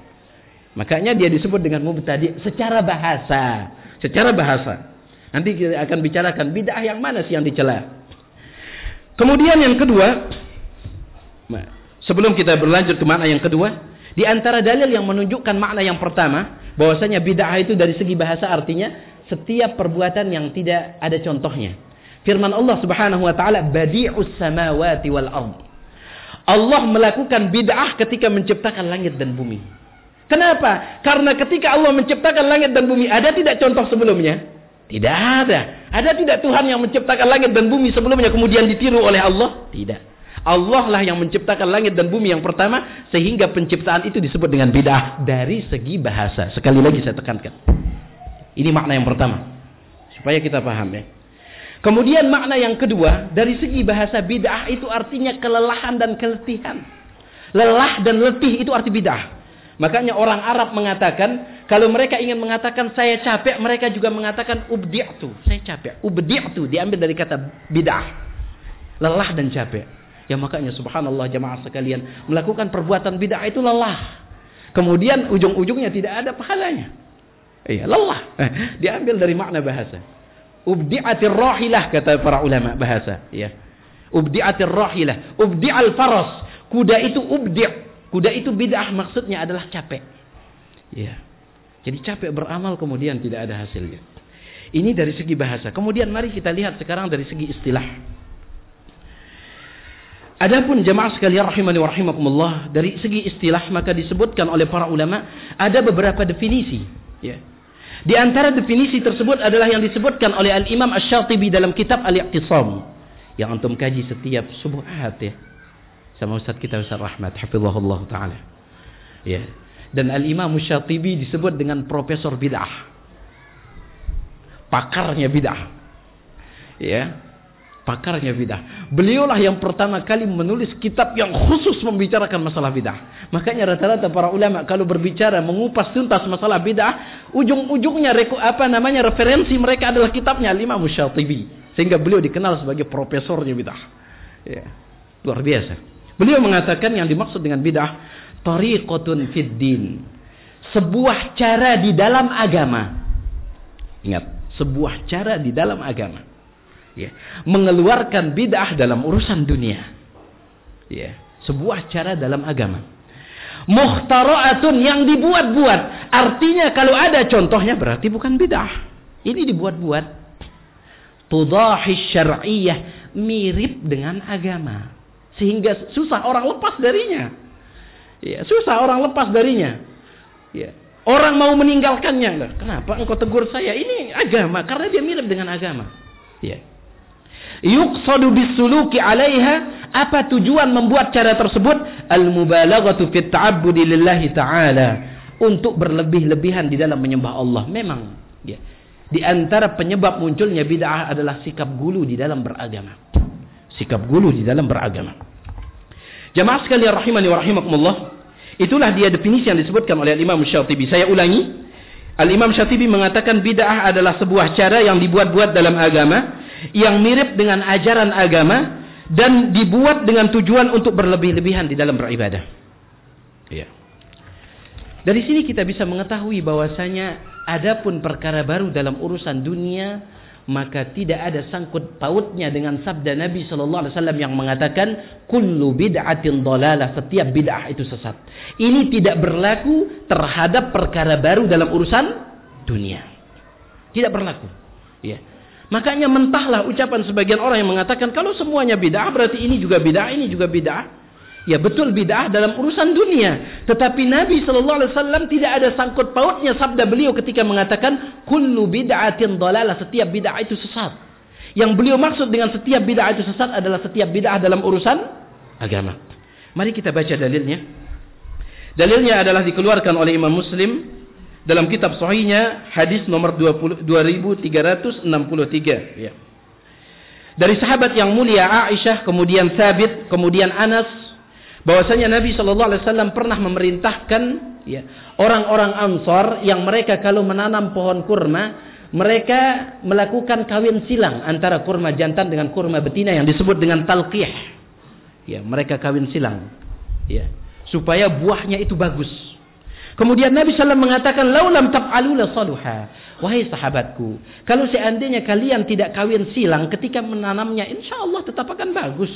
Makanya dia disebut dengan mubtadi' secara bahasa. Secara bahasa. Nanti kita akan bicarakan bid'ah yang mana sih yang dicela. Kemudian yang kedua, sebelum kita berlanjut ke makna yang kedua, di antara dalil yang menunjukkan makna yang pertama, bahwasanya bid'ah itu dari segi bahasa artinya setiap perbuatan yang tidak ada contohnya. Firman Allah Subhanahu wa taala, "Badi'us samawati wal ard." Allah melakukan bid'ah ketika menciptakan langit dan bumi. Kenapa? Karena ketika Allah menciptakan langit dan bumi, ada tidak contoh sebelumnya? Tidak ada. Ada tidak Tuhan yang menciptakan langit dan bumi sebelumnya kemudian ditiru oleh Allah? Tidak. Allah lah yang menciptakan langit dan bumi yang pertama sehingga penciptaan itu disebut dengan bidah dari segi bahasa. Sekali lagi saya tekankan. Ini makna yang pertama. Supaya kita paham ya. Kemudian makna yang kedua, dari segi bahasa bid'ah itu artinya kelelahan dan keletihan. Lelah dan letih itu arti bid'ah. Makanya orang Arab mengatakan, kalau mereka ingin mengatakan saya capek, mereka juga mengatakan ubdi'tu. Saya capek. Ubdi'tu diambil dari kata bid'ah. Lelah dan capek. Ya makanya subhanallah jamaah sekalian, melakukan perbuatan bid'ah itu lelah. Kemudian ujung-ujungnya tidak ada pahalanya. Iya, lelah. Diambil dari makna bahasa. Ubdi'atir rahilah kata para ulama bahasa, ya. Ubdi'atir rahilah, ubdi'al faras. Kuda itu ubdi' Kuda itu bid'ah maksudnya adalah capek. Ya. Jadi capek beramal kemudian tidak ada hasilnya. Ini dari segi bahasa. Kemudian mari kita lihat sekarang dari segi istilah. Adapun jemaah sekalian rahimani wa rahimakumullah, dari segi istilah maka disebutkan oleh para ulama ada beberapa definisi, ya. Di antara definisi tersebut adalah yang disebutkan oleh Al-Imam Asy-Syatibi dalam kitab Al-Iqtisam yang antum kaji setiap subuhat ya sama Ustaz kita Ustaz Rahmat hafizahullah taala. Ya. Dan Al-Imam Syatibi disebut dengan profesor bid'ah. Pakarnya bid'ah. Ya. Pakarnya bid'ah. Beliaulah yang pertama kali menulis kitab yang khusus membicarakan masalah bid'ah. Makanya rata-rata para ulama kalau berbicara mengupas tuntas masalah bid'ah, ujung-ujungnya apa namanya referensi mereka adalah kitabnya Al-Imam Syatibi. Sehingga beliau dikenal sebagai profesornya bid'ah. Ya. Luar biasa. Beliau mengatakan yang dimaksud dengan bid'ah tariqatun fid din. Sebuah cara di dalam agama. Ingat, sebuah cara di dalam agama. Ya, mengeluarkan bid'ah dalam urusan dunia. Ya, sebuah cara dalam agama. Muhtara'atun yang dibuat-buat. Artinya kalau ada contohnya berarti bukan bid'ah. Ini dibuat-buat. Tudahi syar'iyah mirip dengan agama. Sehingga susah orang lepas darinya. Ya, susah orang lepas darinya. Ya. Orang mau meninggalkannya. Kenapa engkau tegur saya? Ini agama. Karena dia mirip dengan agama. Ya. Yuqsadu bisuluki alaiha. Apa tujuan membuat cara tersebut? Al-mubalaghatu fit ta'abbudi lillahi ta'ala. Untuk berlebih-lebihan di dalam menyembah Allah. Memang. Ya. Di antara penyebab munculnya bid'ah adalah sikap gulu di dalam beragama sikap gulu di dalam beragama. Jamaah sekalian rahimani wa rahimakumullah, itulah dia definisi yang disebutkan oleh Imam Syatibi. Saya ulangi, Al-Imam Syatibi mengatakan bid'ah adalah sebuah cara yang dibuat-buat dalam agama yang mirip dengan ajaran agama dan dibuat dengan tujuan untuk berlebih-lebihan di dalam beribadah. Ya. Dari sini kita bisa mengetahui bahwasanya adapun perkara baru dalam urusan dunia maka tidak ada sangkut pautnya dengan sabda Nabi Shallallahu Alaihi Wasallam yang mengatakan kullu bid'atin dolalah setiap bid'ah itu sesat. Ini tidak berlaku terhadap perkara baru dalam urusan dunia. Tidak berlaku. Ya. Makanya mentahlah ucapan sebagian orang yang mengatakan kalau semuanya bid'ah berarti ini juga bid'ah, ini juga bid'ah. Ya betul bid'ah dalam urusan dunia. Tetapi Nabi Shallallahu Alaihi Wasallam tidak ada sangkut pautnya sabda beliau ketika mengatakan kullu bid'atin dalalah setiap bid'ah itu sesat. Yang beliau maksud dengan setiap bid'ah itu sesat adalah setiap bid'ah dalam urusan agama. Mari kita baca dalilnya. Dalilnya adalah dikeluarkan oleh Imam Muslim dalam kitab sahihnya hadis nomor 20, 2363 ya. Dari sahabat yang mulia Aisyah, kemudian Sabit, kemudian Anas, bahwasanya Nabi Shallallahu Alaihi Wasallam pernah memerintahkan ya, orang-orang Ansor yang mereka kalau menanam pohon kurma mereka melakukan kawin silang antara kurma jantan dengan kurma betina yang disebut dengan talqih. Ya, mereka kawin silang. Ya, supaya buahnya itu bagus. Kemudian Nabi SAW mengatakan, Laulam tab'alu la saluha. Wahai sahabatku, kalau seandainya kalian tidak kawin silang ketika menanamnya, insya Allah tetap akan bagus.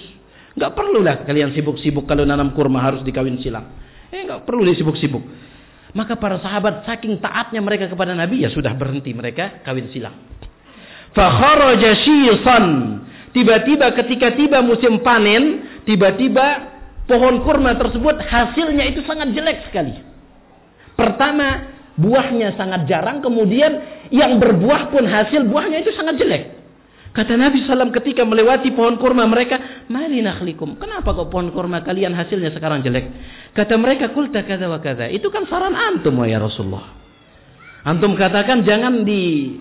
Enggak perlulah kalian sibuk-sibuk kalau nanam kurma harus dikawin silang. Eh enggak perlu disibuk-sibuk. Maka para sahabat saking taatnya mereka kepada Nabi ya sudah berhenti mereka kawin silang. Fakharaja shisan. Tiba-tiba ketika tiba musim panen, tiba-tiba pohon kurma tersebut hasilnya itu sangat jelek sekali. Pertama, buahnya sangat jarang, kemudian yang berbuah pun hasil buahnya itu sangat jelek. Kata Nabi SAW ketika melewati pohon kurma mereka, Mari nakhlikum. Kenapa kok pohon kurma kalian hasilnya sekarang jelek? Kata mereka, Kulta kata wa kata. Itu kan saran antum ya Rasulullah. Antum katakan jangan di...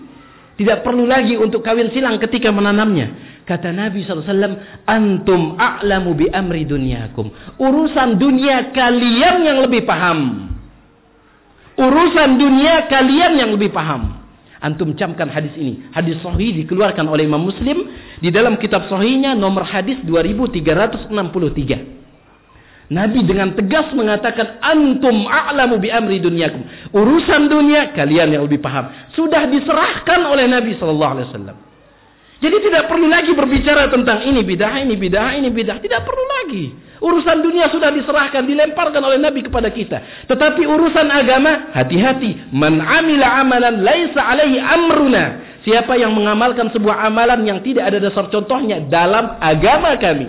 Tidak perlu lagi untuk kawin silang ketika menanamnya. Kata Nabi SAW, Antum a'lamu bi amri dunyakum. Urusan dunia kalian yang lebih paham. Urusan dunia kalian yang lebih paham. Antum camkan hadis ini. Hadis sahih dikeluarkan oleh Imam Muslim di dalam kitab sahihnya nomor hadis 2363. Nabi dengan tegas mengatakan antum a'lamu bi amri dunyakum. Urusan dunia kalian yang lebih paham. Sudah diserahkan oleh Nabi sallallahu alaihi wasallam. Jadi tidak perlu lagi berbicara tentang ini bidah, ini bidah, ini bidah. Tidak perlu lagi. Urusan dunia sudah diserahkan, dilemparkan oleh Nabi kepada kita. Tetapi urusan agama, hati-hati. Man amila amalan laisa alaihi amruna. Siapa yang mengamalkan sebuah amalan yang tidak ada dasar contohnya dalam agama kami.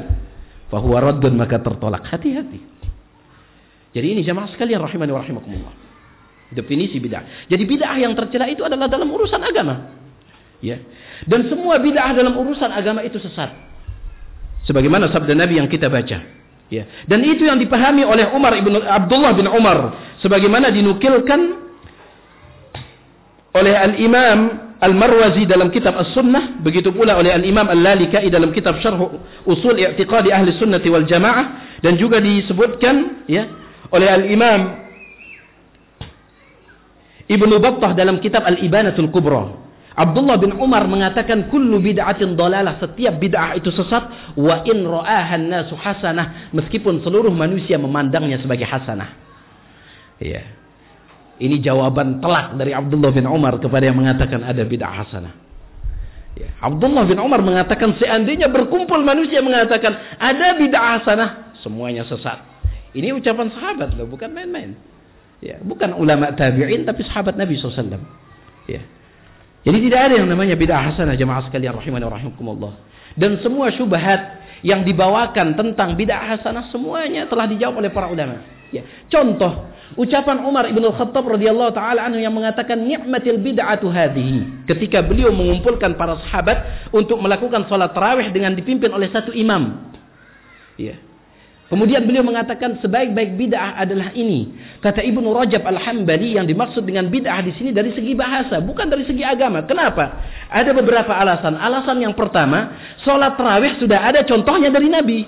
Fahuwa raddun maka tertolak. Hati-hati. Jadi ini jamaah sekalian rahimani wa rahimakumullah. Definisi bid'ah. Jadi bid'ah yang tercela itu adalah dalam urusan agama. Ya. Dan semua bid'ah dalam urusan agama itu sesat. Sebagaimana sabda Nabi yang kita baca. Ya. Dan itu yang dipahami oleh Umar ibn Abdullah bin Umar sebagaimana dinukilkan oleh Al-Imam Al-Marwazi dalam kitab As-Sunnah, begitu pula oleh Al-Imam Al-Lalikai dalam kitab Syarh Usul I'tiqadi Ahli Sunnah wal Jamaah dan juga disebutkan ya oleh Al-Imam Ibnu Battah dalam kitab Al-Ibanatul Kubra Abdullah bin Umar mengatakan kullu bid'atin dalalah setiap bid'ah itu sesat wa in ra'ahan nasu hasanah meskipun seluruh manusia memandangnya sebagai hasanah. Iya. Ini jawaban telak dari Abdullah bin Umar kepada yang mengatakan ada bid'ah hasanah. Ya. Abdullah bin Umar mengatakan seandainya berkumpul manusia mengatakan ada bid'ah hasanah, semuanya sesat. Ini ucapan sahabat loh, bukan main-main. Ya, bukan ulama tabi'in tapi sahabat Nabi SAW. Ya. Jadi tidak ada yang namanya bid'ah hasanah jemaah sekalian rahimani rahimakumullah. Dan semua syubhat yang dibawakan tentang bid'ah hasanah semuanya telah dijawab oleh para ulama. Ya. Contoh ucapan Umar ibn Khattab radhiyallahu taala anhu yang mengatakan ni'matil bid'atu hadhihi ketika beliau mengumpulkan para sahabat untuk melakukan salat tarawih dengan dipimpin oleh satu imam. Ya. Kemudian beliau mengatakan sebaik-baik bid'ah adalah ini. Kata Ibnu Rajab Al-Hambali yang dimaksud dengan bid'ah di sini dari segi bahasa, bukan dari segi agama. Kenapa? Ada beberapa alasan. Alasan yang pertama, sholat terawih sudah ada contohnya dari Nabi.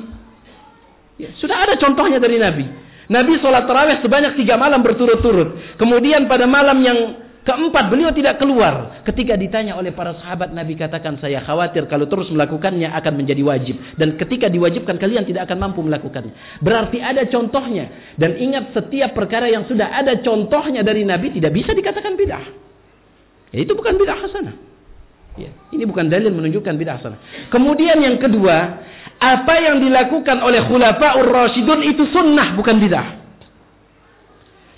Ya, sudah ada contohnya dari Nabi. Nabi sholat terawih sebanyak tiga malam berturut-turut. Kemudian pada malam yang Keempat, beliau tidak keluar. Ketika ditanya oleh para sahabat, Nabi katakan, saya khawatir kalau terus melakukannya akan menjadi wajib. Dan ketika diwajibkan, kalian tidak akan mampu melakukannya. Berarti ada contohnya. Dan ingat, setiap perkara yang sudah ada contohnya dari Nabi, tidak bisa dikatakan bid'ah. Ya, itu bukan bid'ah hasanah. Ya, ini bukan dalil menunjukkan bid'ah hasanah. Kemudian yang kedua, apa yang dilakukan oleh khulafa'ur rasyidun itu sunnah, bukan bid'ah.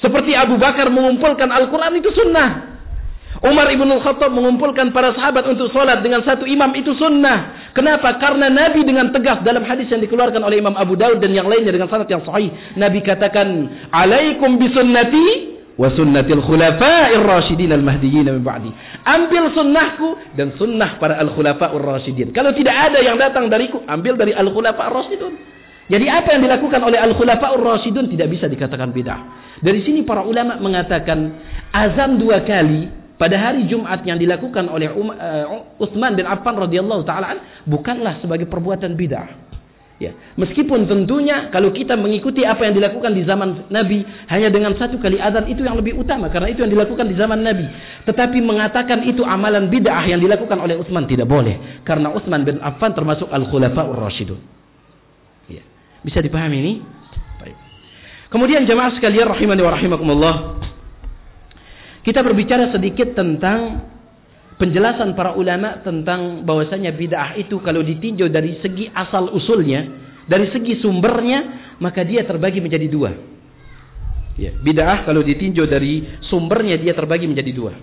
Seperti Abu Bakar mengumpulkan Al-Quran itu sunnah. Umar ibn Khattab mengumpulkan para sahabat untuk sholat dengan satu imam itu sunnah. Kenapa? Karena Nabi dengan tegas dalam hadis yang dikeluarkan oleh Imam Abu Daud dan yang lainnya dengan sanad yang sahih. Nabi katakan, Alaikum bisunnati wa sunnatil khulafa'ir rasyidin al-mahdiyyin min ba'di. Ambil sunnahku dan sunnah para al-khulafa'ur rasyidin. Kalau tidak ada yang datang dariku, ambil dari al-khulafa'ur rasyidun. Jadi apa yang dilakukan oleh al-khulafa'ur rasyidun tidak bisa dikatakan bid'ah. Dari sini para ulama mengatakan azan dua kali pada hari Jumat yang dilakukan oleh um, uh, Utsman bin Affan radhiyallahu taala bukanlah sebagai perbuatan bid'ah. Ya, meskipun tentunya kalau kita mengikuti apa yang dilakukan di zaman Nabi hanya dengan satu kali azan itu yang lebih utama karena itu yang dilakukan di zaman Nabi. Tetapi mengatakan itu amalan bid'ah yang dilakukan oleh Utsman tidak boleh karena Utsman bin Affan termasuk al-khulafaur rasyidun. Bisa dipahami ini? Baik. Kemudian jemaah sekalian rahimani wa rahimakumullah. Kita berbicara sedikit tentang penjelasan para ulama tentang bahwasanya bid'ah itu kalau ditinjau dari segi asal usulnya, dari segi sumbernya, maka dia terbagi menjadi dua. Ya, bid'ah kalau ditinjau dari sumbernya dia terbagi menjadi dua.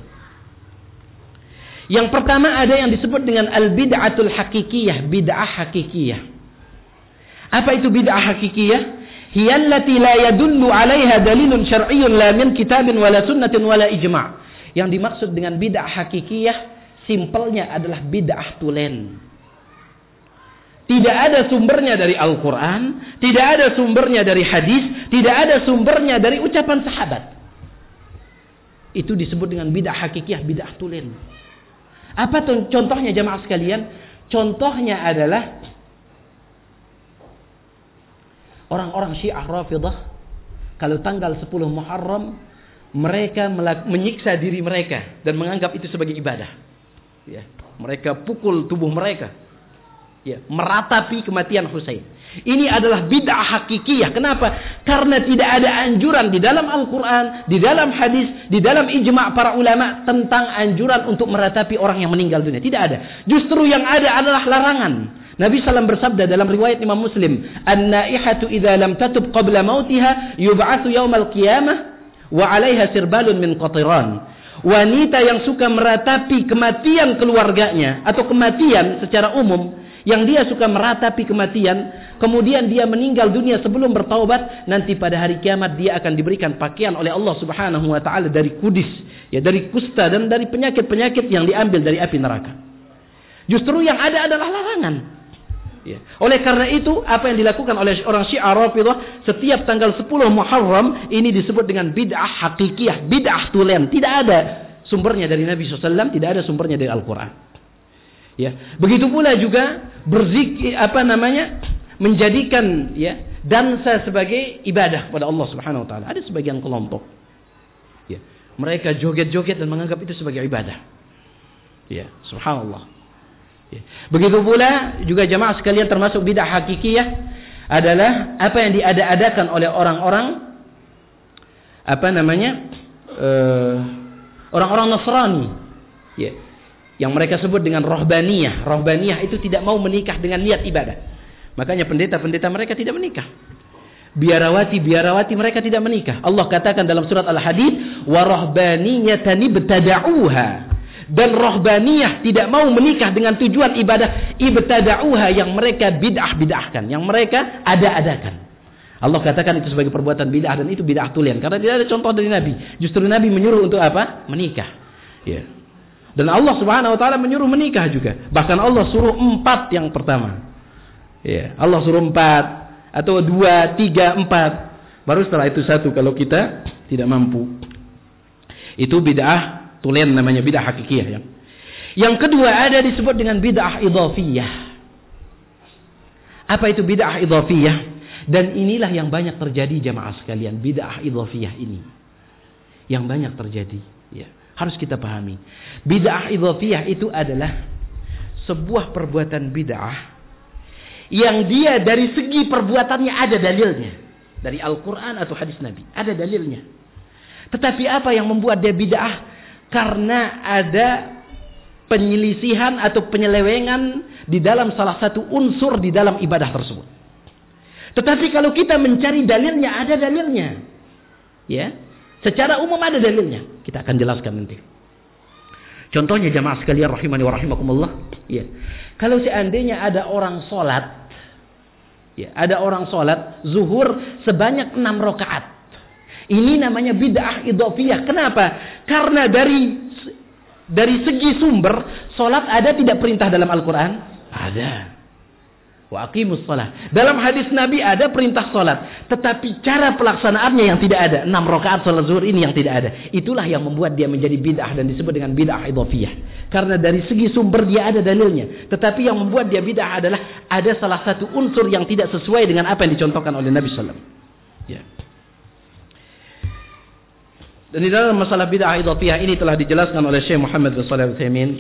Yang pertama ada yang disebut dengan al-bid'atul hakikiyah, bid'ah hakikiyah. Apa itu bid'ah hakikiyah? Hiya allati la yadullu 'alaiha dalilun syar'iyyun la min kitabin wala sunnatin wala ijma'. Yang dimaksud dengan bid'ah hakikiyah simpelnya adalah bid'ah tulen. Tidak ada sumbernya dari Al-Quran, tidak ada sumbernya dari hadis, tidak ada sumbernya dari ucapan sahabat. Itu disebut dengan bid'ah hakikiyah, bid'ah tulen. Apa contohnya jamaah sekalian? Contohnya adalah Orang-orang Syiah Rafidah kalau tanggal 10 Muharram mereka menyiksa diri mereka dan menganggap itu sebagai ibadah. Ya, mereka pukul tubuh mereka. Ya, meratapi kematian Husain. Ini adalah bid'ah hakikiyah. Kenapa? Karena tidak ada anjuran di dalam Al-Quran, di dalam hadis, di dalam ijma' para ulama tentang anjuran untuk meratapi orang yang meninggal dunia. Tidak ada. Justru yang ada adalah larangan. Nabi SAW bersabda dalam riwayat Imam Muslim, "An-naihatu idza lam tatub qabla mautiha yub'atsu yaumal qiyamah wa sirbalun min qatiran." Wanita yang suka meratapi kematian keluarganya atau kematian secara umum yang dia suka meratapi kematian, kemudian dia meninggal dunia sebelum bertaubat, nanti pada hari kiamat dia akan diberikan pakaian oleh Allah Subhanahu wa taala dari kudis, ya dari kusta dan dari penyakit-penyakit yang diambil dari api neraka. Justru yang ada adalah larangan. Ya. Oleh karena itu, apa yang dilakukan oleh orang Syiah Rafidhah setiap tanggal 10 Muharram ini disebut dengan bid'ah hakikiyah, bid'ah tulen. Tidak ada sumbernya dari Nabi SAW, tidak ada sumbernya dari Al-Quran. Ya. Begitu pula juga berzikir apa namanya? menjadikan ya dansa sebagai ibadah kepada Allah Subhanahu wa taala. Ada sebagian kelompok ya, mereka joget-joget dan menganggap itu sebagai ibadah. Ya, subhanallah. Ya. Begitu pula juga jemaah sekalian termasuk bidah hakikiyah adalah apa yang diada-adakan oleh orang-orang apa namanya eh, orang-orang uh, Nasrani. Ya. Yang mereka sebut dengan rohbaniyah. Rohbaniyah itu tidak mau menikah dengan niat ibadah. Makanya pendeta-pendeta mereka tidak menikah. Biarawati biarawati mereka tidak menikah. Allah katakan dalam surat Al-Hadid wa rohbaniyatan ibtada'uha dan rohbaniyah tidak mau menikah dengan tujuan ibadah ibtada'uha yang mereka bid'ah-bid'ahkan, yang mereka ada-adakan. Allah katakan itu sebagai perbuatan bid'ah dan itu bid'ah tulian karena tidak ada contoh dari Nabi. Justru Nabi menyuruh untuk apa? Menikah. Ya. Dan Allah Subhanahu wa taala menyuruh menikah juga. Bahkan Allah suruh empat yang pertama. Ya, Allah suruh empat atau dua, tiga, empat. Baru setelah itu satu kalau kita tidak mampu. Itu bid'ah Tulen namanya bid'ah hakikiyah ya. Yang kedua ada disebut dengan bid'ah idhafiyah. Apa itu bid'ah idhafiyah? Dan inilah yang banyak terjadi jamaah sekalian, bid'ah idhafiyah ini. Yang banyak terjadi, ya. Harus kita pahami. Bid'ah idhafiyah itu adalah sebuah perbuatan bid'ah yang dia dari segi perbuatannya ada dalilnya. Dari Al-Quran atau hadis Nabi. Ada dalilnya. Tetapi apa yang membuat dia bid'ah? Karena ada penyelisihan atau penyelewengan di dalam salah satu unsur di dalam ibadah tersebut. Tetapi kalau kita mencari dalilnya, ada dalilnya. Ya, secara umum ada dalilnya. Kita akan jelaskan nanti. Contohnya jamaah sekalian rahimani wa rahimakumullah. Ya. Kalau seandainya ada orang sholat, ya, ada orang sholat zuhur sebanyak enam rakaat. Ini namanya bid'ah idofiyah. Kenapa? Karena dari dari segi sumber, sholat ada tidak perintah dalam Al-Quran? Ada. Wa aqimus. Dalam hadis Nabi ada perintah salat, tetapi cara pelaksanaannya yang tidak ada. Enam rakaat salat zuhur ini yang tidak ada. Itulah yang membuat dia menjadi bid'ah dan disebut dengan bid'ah idhafiyah. Karena dari segi sumber dia ada dalilnya, tetapi yang membuat dia bid'ah adalah ada salah satu unsur yang tidak sesuai dengan apa yang dicontohkan oleh Nabi alaihi wasallam. Dan di dalam masalah bid'ah idhafiyah ini telah dijelaskan oleh Syekh Muhammad bin Shalih Al-Utsaimin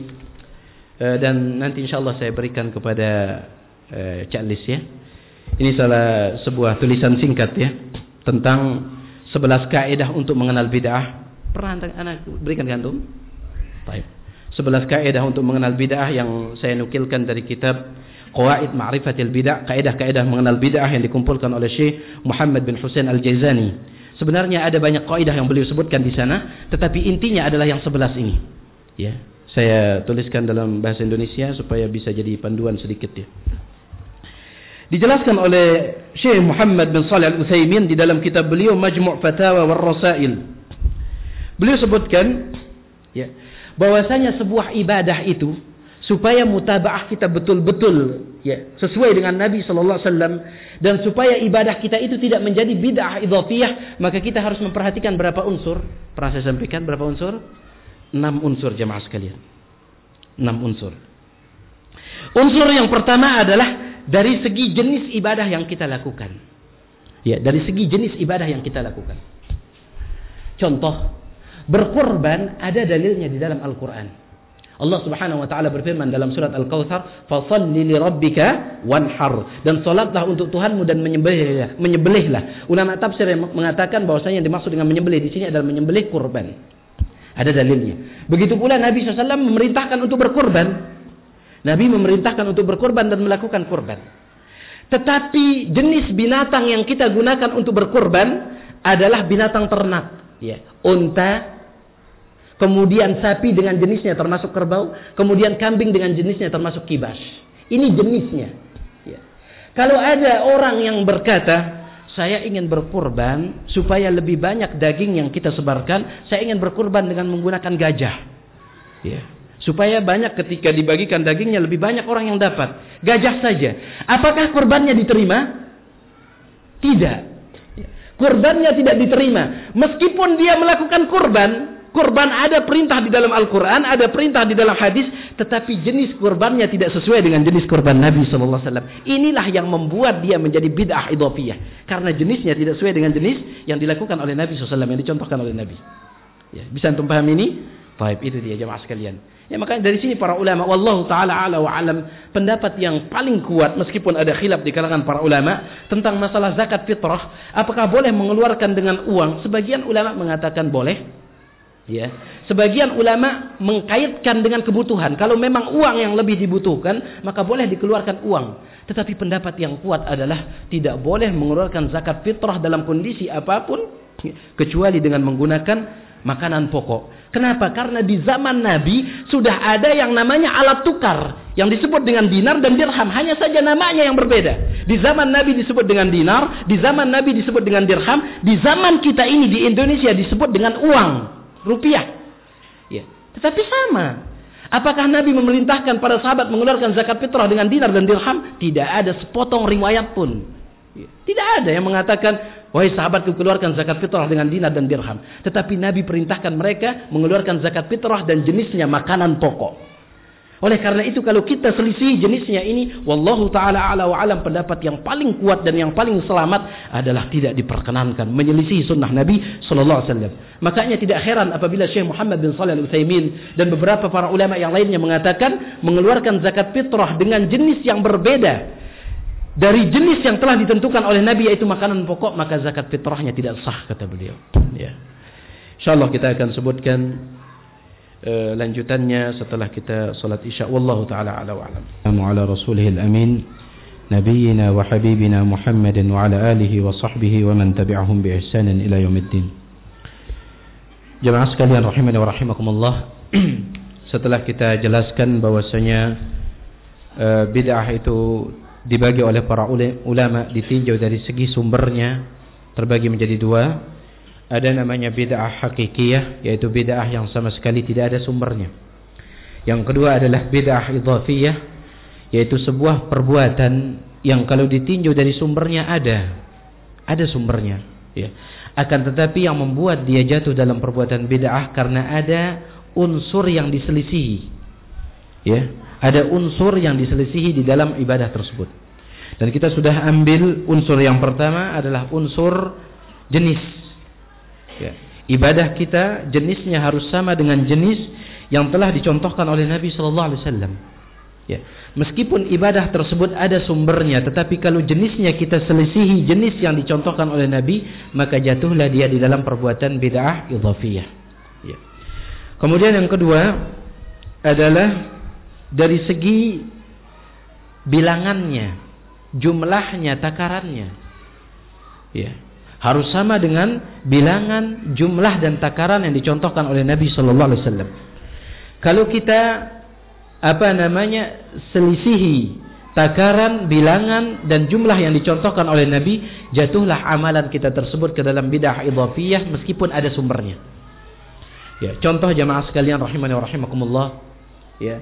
eh, dan nanti insyaallah saya berikan kepada eh, Cak ya. Ini salah sebuah tulisan singkat ya tentang 11 kaidah untuk mengenal bid'ah. Pernah anak berikan kantum? Baik. 11 kaidah untuk mengenal bid'ah yang saya nukilkan dari kitab Qawaid Ma'rifatil Bid'ah, kaidah-kaidah mengenal bid'ah yang dikumpulkan oleh Syekh Muhammad bin Husain Al-Jaizani. Sebenarnya ada banyak kaidah yang beliau sebutkan di sana, tetapi intinya adalah yang 11 ini. Ya, saya tuliskan dalam bahasa Indonesia supaya bisa jadi panduan sedikit ya. Dijelaskan oleh Syekh Muhammad bin Salih Al-Utsaimin di dalam kitab beliau Majmu' Fatawa war Rasail. Beliau sebutkan ya, bahwasanya sebuah ibadah itu supaya mutabaah kita betul-betul ya sesuai dengan Nabi sallallahu alaihi wasallam dan supaya ibadah kita itu tidak menjadi bid'ah idhafiyah maka kita harus memperhatikan berapa unsur pernah saya sampaikan berapa unsur enam unsur jemaah sekalian enam unsur unsur yang pertama adalah dari segi jenis ibadah yang kita lakukan. Ya, dari segi jenis ibadah yang kita lakukan. Contoh, berkorban ada dalilnya di dalam Al-Qur'an. Allah Subhanahu wa taala berfirman dalam surat Al-Kautsar, "Fashalli li rabbika wanhar." Dan salatlah untuk Tuhanmu dan menyembelihlah. menyembelihlah. Ulama tafsir mengatakan bahwasanya yang dimaksud dengan menyembelih di sini adalah menyembelih kurban. Ada dalilnya. Begitu pula Nabi SAW memerintahkan untuk berkorban. Nabi memerintahkan untuk berkorban dan melakukan korban. Tetapi jenis binatang yang kita gunakan untuk berkorban adalah binatang ternak, ya, unta, kemudian sapi dengan jenisnya termasuk kerbau, kemudian kambing dengan jenisnya termasuk kibas. Ini jenisnya. Ya. Kalau ada orang yang berkata, saya ingin berkorban supaya lebih banyak daging yang kita sebarkan, saya ingin berkorban dengan menggunakan gajah. Ya. Supaya banyak ketika dibagikan dagingnya lebih banyak orang yang dapat. Gajah saja. Apakah kurbannya diterima? Tidak. Kurbannya tidak diterima. Meskipun dia melakukan kurban, kurban ada perintah di dalam Al-Quran, ada perintah di dalam hadis, tetapi jenis kurbannya tidak sesuai dengan jenis kurban Nabi SAW. Inilah yang membuat dia menjadi bid'ah idofiyah. Karena jenisnya tidak sesuai dengan jenis yang dilakukan oleh Nabi SAW, yang dicontohkan oleh Nabi. Ya, bisa antum paham ini? Baik, itu dia jemaah sekalian. Ya makanya dari sini para ulama wallahu taala ala wa alam pendapat yang paling kuat meskipun ada khilaf di kalangan para ulama tentang masalah zakat fitrah apakah boleh mengeluarkan dengan uang sebagian ulama mengatakan boleh ya sebagian ulama mengkaitkan dengan kebutuhan kalau memang uang yang lebih dibutuhkan maka boleh dikeluarkan uang tetapi pendapat yang kuat adalah tidak boleh mengeluarkan zakat fitrah dalam kondisi apa pun kecuali dengan menggunakan makanan pokok. Kenapa? Karena di zaman Nabi sudah ada yang namanya alat tukar yang disebut dengan dinar dan dirham. Hanya saja namanya yang berbeda. Di zaman Nabi disebut dengan dinar, di zaman Nabi disebut dengan dirham, di zaman kita ini di Indonesia disebut dengan uang, rupiah. Ya. Tetapi sama. Apakah Nabi memerintahkan para sahabat mengeluarkan zakat fitrah dengan dinar dan dirham? Tidak ada sepotong riwayat pun. Ya. Tidak ada yang mengatakan Wahai sahabatku keluarkan zakat fitrah dengan dinar dan dirham. Tetapi Nabi perintahkan mereka mengeluarkan zakat fitrah dan jenisnya makanan pokok. Oleh karena itu kalau kita selisih jenisnya ini, wallahu taala ala wa alam pendapat yang paling kuat dan yang paling selamat adalah tidak diperkenankan menyelisih sunnah Nabi sallallahu alaihi wasallam. Makanya tidak heran apabila Syekh Muhammad bin Shalih Al-Utsaimin dan beberapa para ulama yang lainnya mengatakan mengeluarkan zakat fitrah dengan jenis yang berbeda dari jenis yang telah ditentukan oleh Nabi yaitu makanan pokok maka zakat fitrahnya tidak sah kata beliau. Ya. Insyaallah kita akan sebutkan uh, lanjutannya setelah kita salat Isya wallahu taala ala wa alam. Ala rasulihil amin nabiyina wa habibina Muhammadin wa ala alihi wa sahbihi wa man tabi'ahum bi ihsanin ila yaumiddin. Jemaah sekalian rahimani wa rahimakumullah. setelah kita jelaskan bahwasanya uh, bid'ah itu dibagi oleh para ulama ditinjau dari segi sumbernya terbagi menjadi dua ada namanya bid'ah hakikiyah yaitu bid'ah yang sama sekali tidak ada sumbernya. Yang kedua adalah bid'ah idhafiyah yaitu sebuah perbuatan yang kalau ditinjau dari sumbernya ada ada sumbernya ya. Akan tetapi yang membuat dia jatuh dalam perbuatan bid'ah karena ada unsur yang diselisihi. Ya, ada unsur yang diselisihi di dalam ibadah tersebut. Dan kita sudah ambil unsur yang pertama adalah unsur jenis Ya. Ibadah kita jenisnya harus sama dengan jenis yang telah dicontohkan oleh Nabi Shallallahu Alaihi Wasallam. Ya. Meskipun ibadah tersebut ada sumbernya, tetapi kalau jenisnya kita selisihi jenis yang dicontohkan oleh Nabi, maka jatuhlah dia di dalam perbuatan bid'ah idhafiyah. Ya. Kemudian yang kedua adalah dari segi bilangannya, jumlahnya, takarannya. Ya harus sama dengan bilangan, jumlah dan takaran yang dicontohkan oleh Nabi Shallallahu Alaihi Wasallam. Kalau kita apa namanya selisihi takaran, bilangan dan jumlah yang dicontohkan oleh Nabi, jatuhlah amalan kita tersebut ke dalam bidah idhafiyah meskipun ada sumbernya. Ya, contoh jamaah sekalian rahimani wa rahimakumullah. Ya.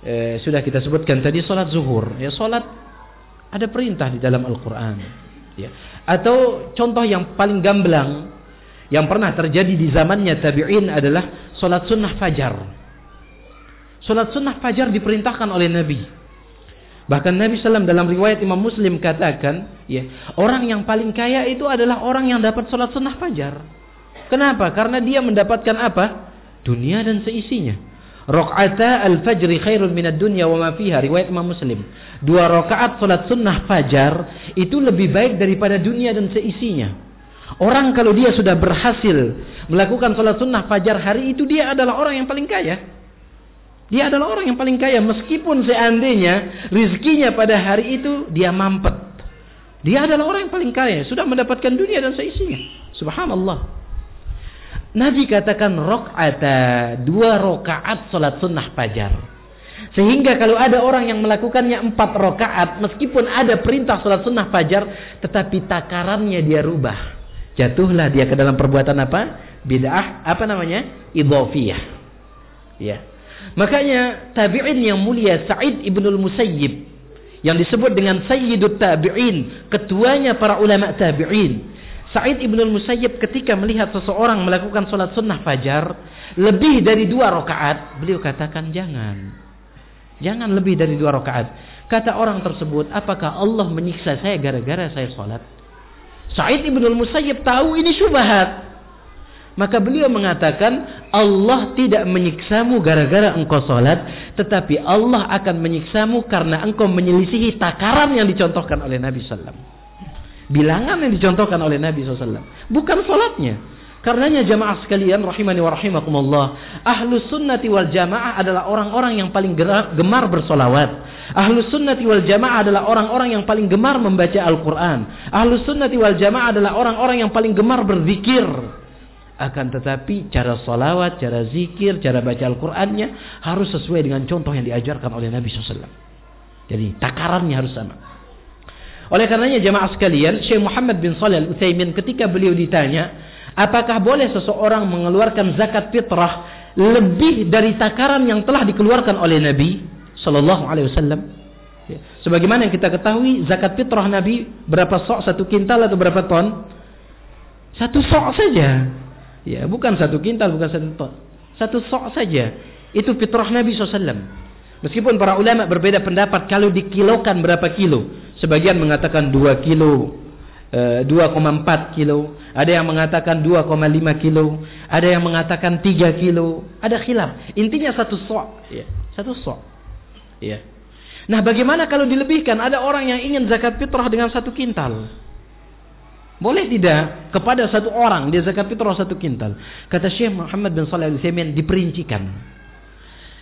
Eh, sudah kita sebutkan tadi salat zuhur. Ya, salat ada perintah di dalam Al-Qur'an. Ya. Atau contoh yang paling gamblang yang pernah terjadi di zamannya tabi'in adalah solat sunnah fajar. Solat sunnah fajar diperintahkan oleh Nabi. Bahkan Nabi SAW dalam riwayat Imam Muslim katakan, ya, orang yang paling kaya itu adalah orang yang dapat solat sunnah fajar. Kenapa? Karena dia mendapatkan apa? Dunia dan seisinya. Rok'ata al-fajri khairun minad dunya wa ma fiha. Riwayat Imam Muslim. Dua rakaat salat sunnah fajar itu lebih baik daripada dunia dan seisinya. Orang kalau dia sudah berhasil melakukan salat sunnah fajar hari itu dia adalah orang yang paling kaya. Dia adalah orang yang paling kaya meskipun seandainya rizkinya pada hari itu dia mampet. Dia adalah orang yang paling kaya, sudah mendapatkan dunia dan seisinya. Subhanallah. Nabi katakan rok'ata dua rokaat sholat sunnah fajar. Sehingga kalau ada orang yang melakukannya empat rokaat, meskipun ada perintah sholat sunnah fajar, tetapi takarannya dia rubah. Jatuhlah dia ke dalam perbuatan apa? Bid'ah, apa namanya? Idhofiyah. Ya. Makanya tabi'in yang mulia Sa'id ibnul Musayyib yang disebut dengan Sayyidut Tabi'in, ketuanya para ulama tabi'in. Sa'id ibn al-Musayyib ketika melihat seseorang melakukan sholat sunnah fajar lebih dari dua rakaat, beliau katakan jangan, jangan lebih dari dua rakaat. Kata orang tersebut, apakah Allah menyiksa saya gara-gara saya sholat? Sa'id ibn al-Musayyib tahu ini syubhat. Maka beliau mengatakan Allah tidak menyiksamu gara-gara engkau sholat, tetapi Allah akan menyiksamu karena engkau menyelisihi takaran yang dicontohkan oleh Nabi Wasallam bilangan yang dicontohkan oleh Nabi SAW. Bukan sholatnya. Karenanya jamaah sekalian rahimani wa rahimakumullah. Ahlus sunnati wal jamaah adalah orang-orang yang paling gemar bersolawat. Ahlus sunnati wal jamaah adalah orang-orang yang paling gemar membaca Al-Quran. Ahlus sunnati wal jamaah adalah orang-orang yang paling gemar berzikir. Akan tetapi cara solawat, cara zikir, cara baca Al-Qurannya harus sesuai dengan contoh yang diajarkan oleh Nabi SAW. Jadi takarannya harus sama. Oleh karenanya jemaah sekalian, Syekh Muhammad bin Shalih Al-Utsaimin ketika beliau ditanya, apakah boleh seseorang mengeluarkan zakat fitrah lebih dari takaran yang telah dikeluarkan oleh Nabi sallallahu alaihi wasallam? Ya. Sebagaimana yang kita ketahui, zakat fitrah Nabi berapa sok satu kintal atau berapa ton? Satu sok saja. Ya, bukan satu kintal, bukan satu ton. Satu sok saja. Itu fitrah Nabi SAW. Meskipun para ulama berbeda pendapat kalau dikilokan berapa kilo. Sebagian mengatakan 2 kilo, 2,4 eh, kilo. Ada yang mengatakan 2,5 kilo. Ada yang mengatakan 3 kilo. Ada khilaf. Intinya satu sok. Ya, satu sok. Ya. Nah bagaimana kalau dilebihkan? Ada orang yang ingin zakat fitrah dengan satu kintal. Boleh tidak kepada satu orang dia zakat fitrah satu kintal. Kata Syekh Muhammad bin Salih al-Utsaimin diperincikan.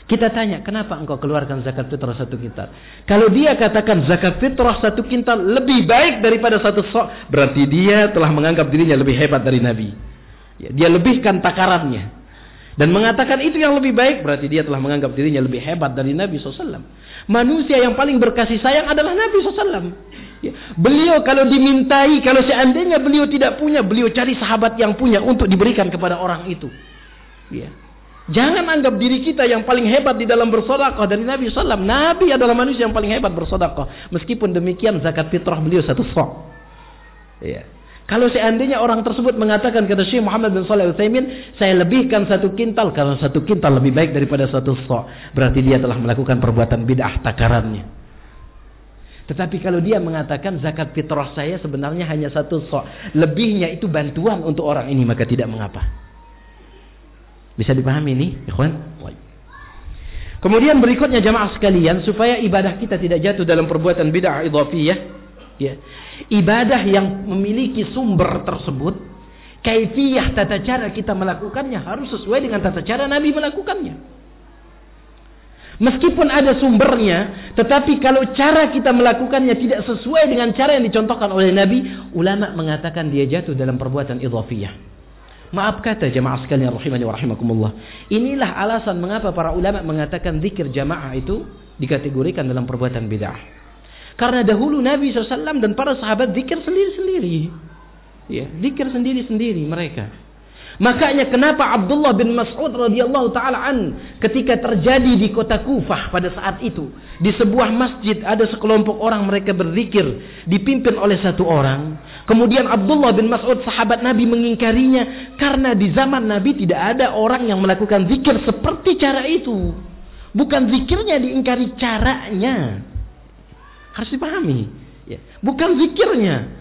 Kita tanya, kenapa engkau keluarkan zakat fitrah satu kintal? Kalau dia katakan zakat fitrah satu kintal lebih baik daripada satu sok, berarti dia telah menganggap dirinya lebih hebat dari Nabi. Ya, dia lebihkan takarannya. Dan mengatakan itu yang lebih baik, berarti dia telah menganggap dirinya lebih hebat dari Nabi SAW. Manusia yang paling berkasih sayang adalah Nabi SAW. Ya. Beliau kalau dimintai, kalau seandainya beliau tidak punya, beliau cari sahabat yang punya untuk diberikan kepada orang itu. Ya. Jangan anggap diri kita yang paling hebat di dalam bersedekah dari Nabi SAW. Nabi adalah manusia yang paling hebat bersedekah. Meskipun demikian zakat fitrah beliau satu sok. Ya. Kalau seandainya orang tersebut mengatakan kata Syekh Muhammad bin Salih Utsaimin, saya lebihkan satu kintal karena satu kintal lebih baik daripada satu sok. Berarti dia telah melakukan perbuatan bid'ah takarannya. Tetapi kalau dia mengatakan zakat fitrah saya sebenarnya hanya satu sok, lebihnya itu bantuan untuk orang ini maka tidak mengapa. Bisa dipahami ini, ikhwan? Kemudian berikutnya jamaah sekalian supaya ibadah kita tidak jatuh dalam perbuatan bid'ah idhafiyah, ya. Ibadah yang memiliki sumber tersebut, kaifiyah tata cara kita melakukannya harus sesuai dengan tata cara Nabi melakukannya. Meskipun ada sumbernya, tetapi kalau cara kita melakukannya tidak sesuai dengan cara yang dicontohkan oleh Nabi, ulama mengatakan dia jatuh dalam perbuatan idhafiyah. Maaf kata jamaah sekalian rahimani wa rahimakumullah. Inilah alasan mengapa para ulama mengatakan zikir jamaah itu dikategorikan dalam perbuatan bid'ah. Karena dahulu Nabi SAW dan para sahabat zikir sendiri-sendiri. Ya, zikir sendiri-sendiri mereka. Makanya kenapa Abdullah bin Mas'ud radhiyallahu taala an ketika terjadi di kota Kufah pada saat itu di sebuah masjid ada sekelompok orang mereka berzikir dipimpin oleh satu orang kemudian Abdullah bin Mas'ud sahabat Nabi mengingkarinya karena di zaman Nabi tidak ada orang yang melakukan zikir seperti cara itu bukan zikirnya diingkari caranya harus dipahami ya. bukan zikirnya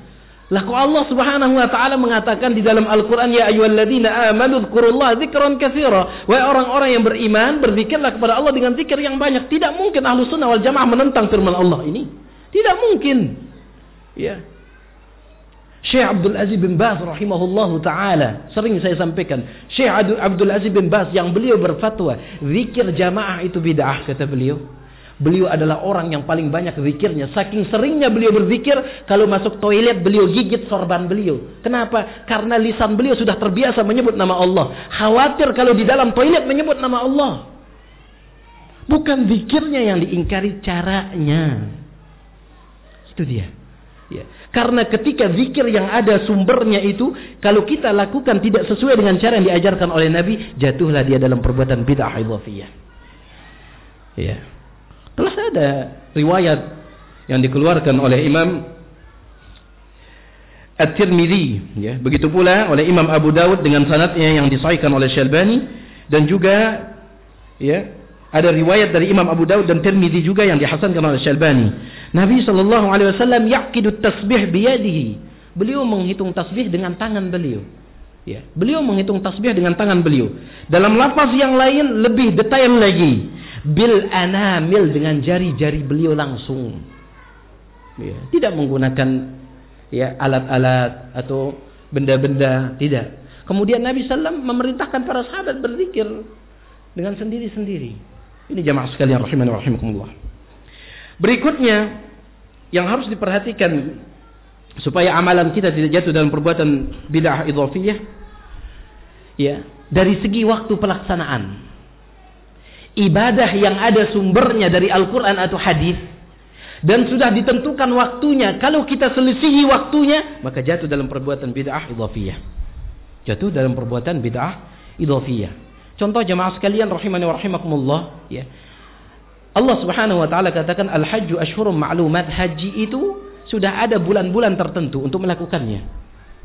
lah kok Allah Subhanahu wa taala mengatakan di dalam Al-Qur'an ya ayyuhalladzina amanu dzkurullaha dzikran katsira. Wahai orang-orang yang beriman, berzikirlah kepada Allah dengan zikir yang banyak. Tidak mungkin ahlu sunnah wal jamaah menentang firman Allah ini. Tidak mungkin. Ya. Syekh Abdul Aziz bin Baz rahimahullahu taala sering saya sampaikan Syekh Abdul Aziz bin Baz yang beliau berfatwa zikir jamaah itu bid'ah kata beliau Beliau adalah orang yang paling banyak zikirnya. Saking seringnya beliau berzikir, kalau masuk toilet beliau gigit sorban beliau. Kenapa? Karena lisan beliau sudah terbiasa menyebut nama Allah. Khawatir kalau di dalam toilet menyebut nama Allah. Bukan zikirnya yang diingkari caranya. Itu dia. Ya. Karena ketika zikir yang ada sumbernya itu, kalau kita lakukan tidak sesuai dengan cara yang diajarkan oleh Nabi, jatuhlah dia dalam perbuatan bid'ah idhafiyah. Ya. Telah ada riwayat yang dikeluarkan oleh Imam At-Tirmidzi ya begitu pula oleh Imam Abu Dawud dengan sanadnya yang disahihkan oleh Syalbani dan juga ya ada riwayat dari Imam Abu Dawud dan Tirmidzi juga yang dihasankan oleh Syalbani Nabi sallallahu alaihi wasallam yaqidu tasbih biyadihi beliau menghitung tasbih dengan tangan beliau ya beliau menghitung tasbih dengan tangan beliau dalam lafaz yang lain lebih detail lagi bil anamil dengan jari-jari beliau langsung. Ya, tidak menggunakan ya alat-alat atau benda-benda, tidak. Kemudian Nabi Sallam memerintahkan para sahabat berzikir dengan sendiri-sendiri. Ini jamaah sekalian rahimani rahimakumullah. Berikutnya yang harus diperhatikan supaya amalan kita tidak jatuh dalam perbuatan bid'ah idhafiyah ya dari segi waktu pelaksanaan. Ibadah yang ada sumbernya dari Al-Quran atau hadis dan sudah ditentukan waktunya kalau kita selisihi waktunya maka jatuh dalam perbuatan bid'ah idhafiyah jatuh dalam perbuatan bid'ah idhafiyah contoh jemaah sekalian rahimani wa rahimakumullah ya Allah Subhanahu wa taala katakan al-hajju ashhurum ma'lumat haji itu sudah ada bulan-bulan tertentu untuk melakukannya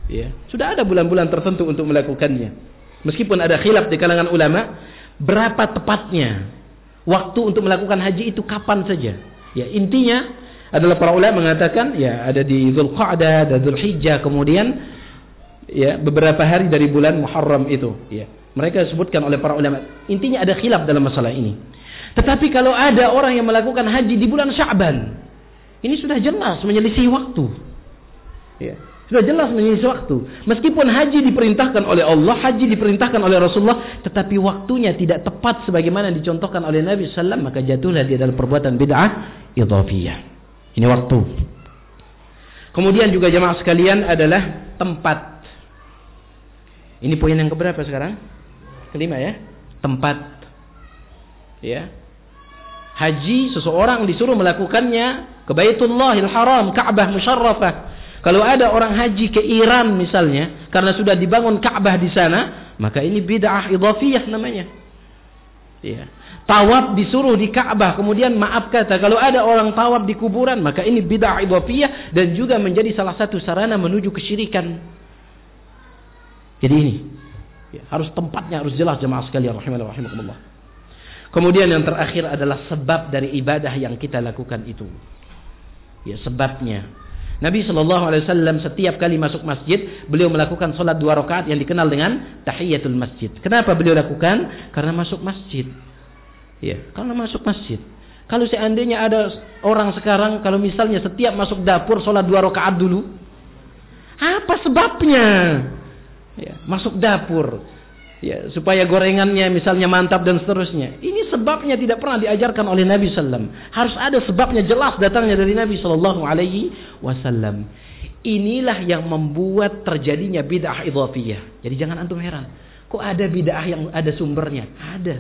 ya sudah ada bulan-bulan tertentu untuk melakukannya meskipun ada khilaf di kalangan ulama berapa tepatnya Waktu untuk melakukan haji itu kapan saja. Ya, intinya adalah para ulama mengatakan ya ada di Zulqa'dah, ada Zulhijjah, kemudian ya beberapa hari dari bulan Muharram itu, ya. Mereka sebutkan oleh para ulama. Intinya ada khilaf dalam masalah ini. Tetapi kalau ada orang yang melakukan haji di bulan Sya'ban, ini sudah jelas menyelisih waktu. Ya. Sudah jelas menyelisih waktu. Meskipun haji diperintahkan oleh Allah, haji diperintahkan oleh Rasulullah, tetapi waktunya tidak tepat sebagaimana dicontohkan oleh Nabi SAW, maka jatuhlah dia dalam perbuatan bid'ah idhafiyah. Ini waktu. Kemudian juga jemaah sekalian adalah tempat. Ini poin yang keberapa sekarang? Kelima ya. Tempat. Ya. Haji seseorang disuruh melakukannya ke Baitullahil Haram, Ka'bah musyarrafah. Kalau ada orang haji ke Iran misalnya, karena sudah dibangun Ka'bah di sana, maka ini bid'ah idhafiyah namanya. Ya. Tawaf disuruh di Ka'bah, kemudian maaf kata, kalau ada orang tawaf di kuburan, maka ini bid'ah idhafiyah dan juga menjadi salah satu sarana menuju kesyirikan. Jadi ini, ya, harus tempatnya harus jelas jemaah sekalian rahimakumullah. Kemudian yang terakhir adalah sebab dari ibadah yang kita lakukan itu. Ya sebabnya. Nabi Shallallahu Alaihi Wasallam setiap kali masuk masjid beliau melakukan sholat dua rakaat yang dikenal dengan tahiyatul masjid. Kenapa beliau lakukan? Karena masuk masjid. Ya, karena masuk masjid. Kalau seandainya ada orang sekarang kalau misalnya setiap masuk dapur sholat dua rakaat dulu, apa sebabnya? Ya, masuk dapur ya, supaya gorengannya misalnya mantap dan seterusnya. Ini sebabnya tidak pernah diajarkan oleh Nabi Sallam. Harus ada sebabnya jelas datangnya dari Nabi Sallallahu Alaihi Wasallam. Inilah yang membuat terjadinya bid'ah idhafiyah. Jadi jangan antum heran. Kok ada bid'ah yang ada sumbernya? Ada.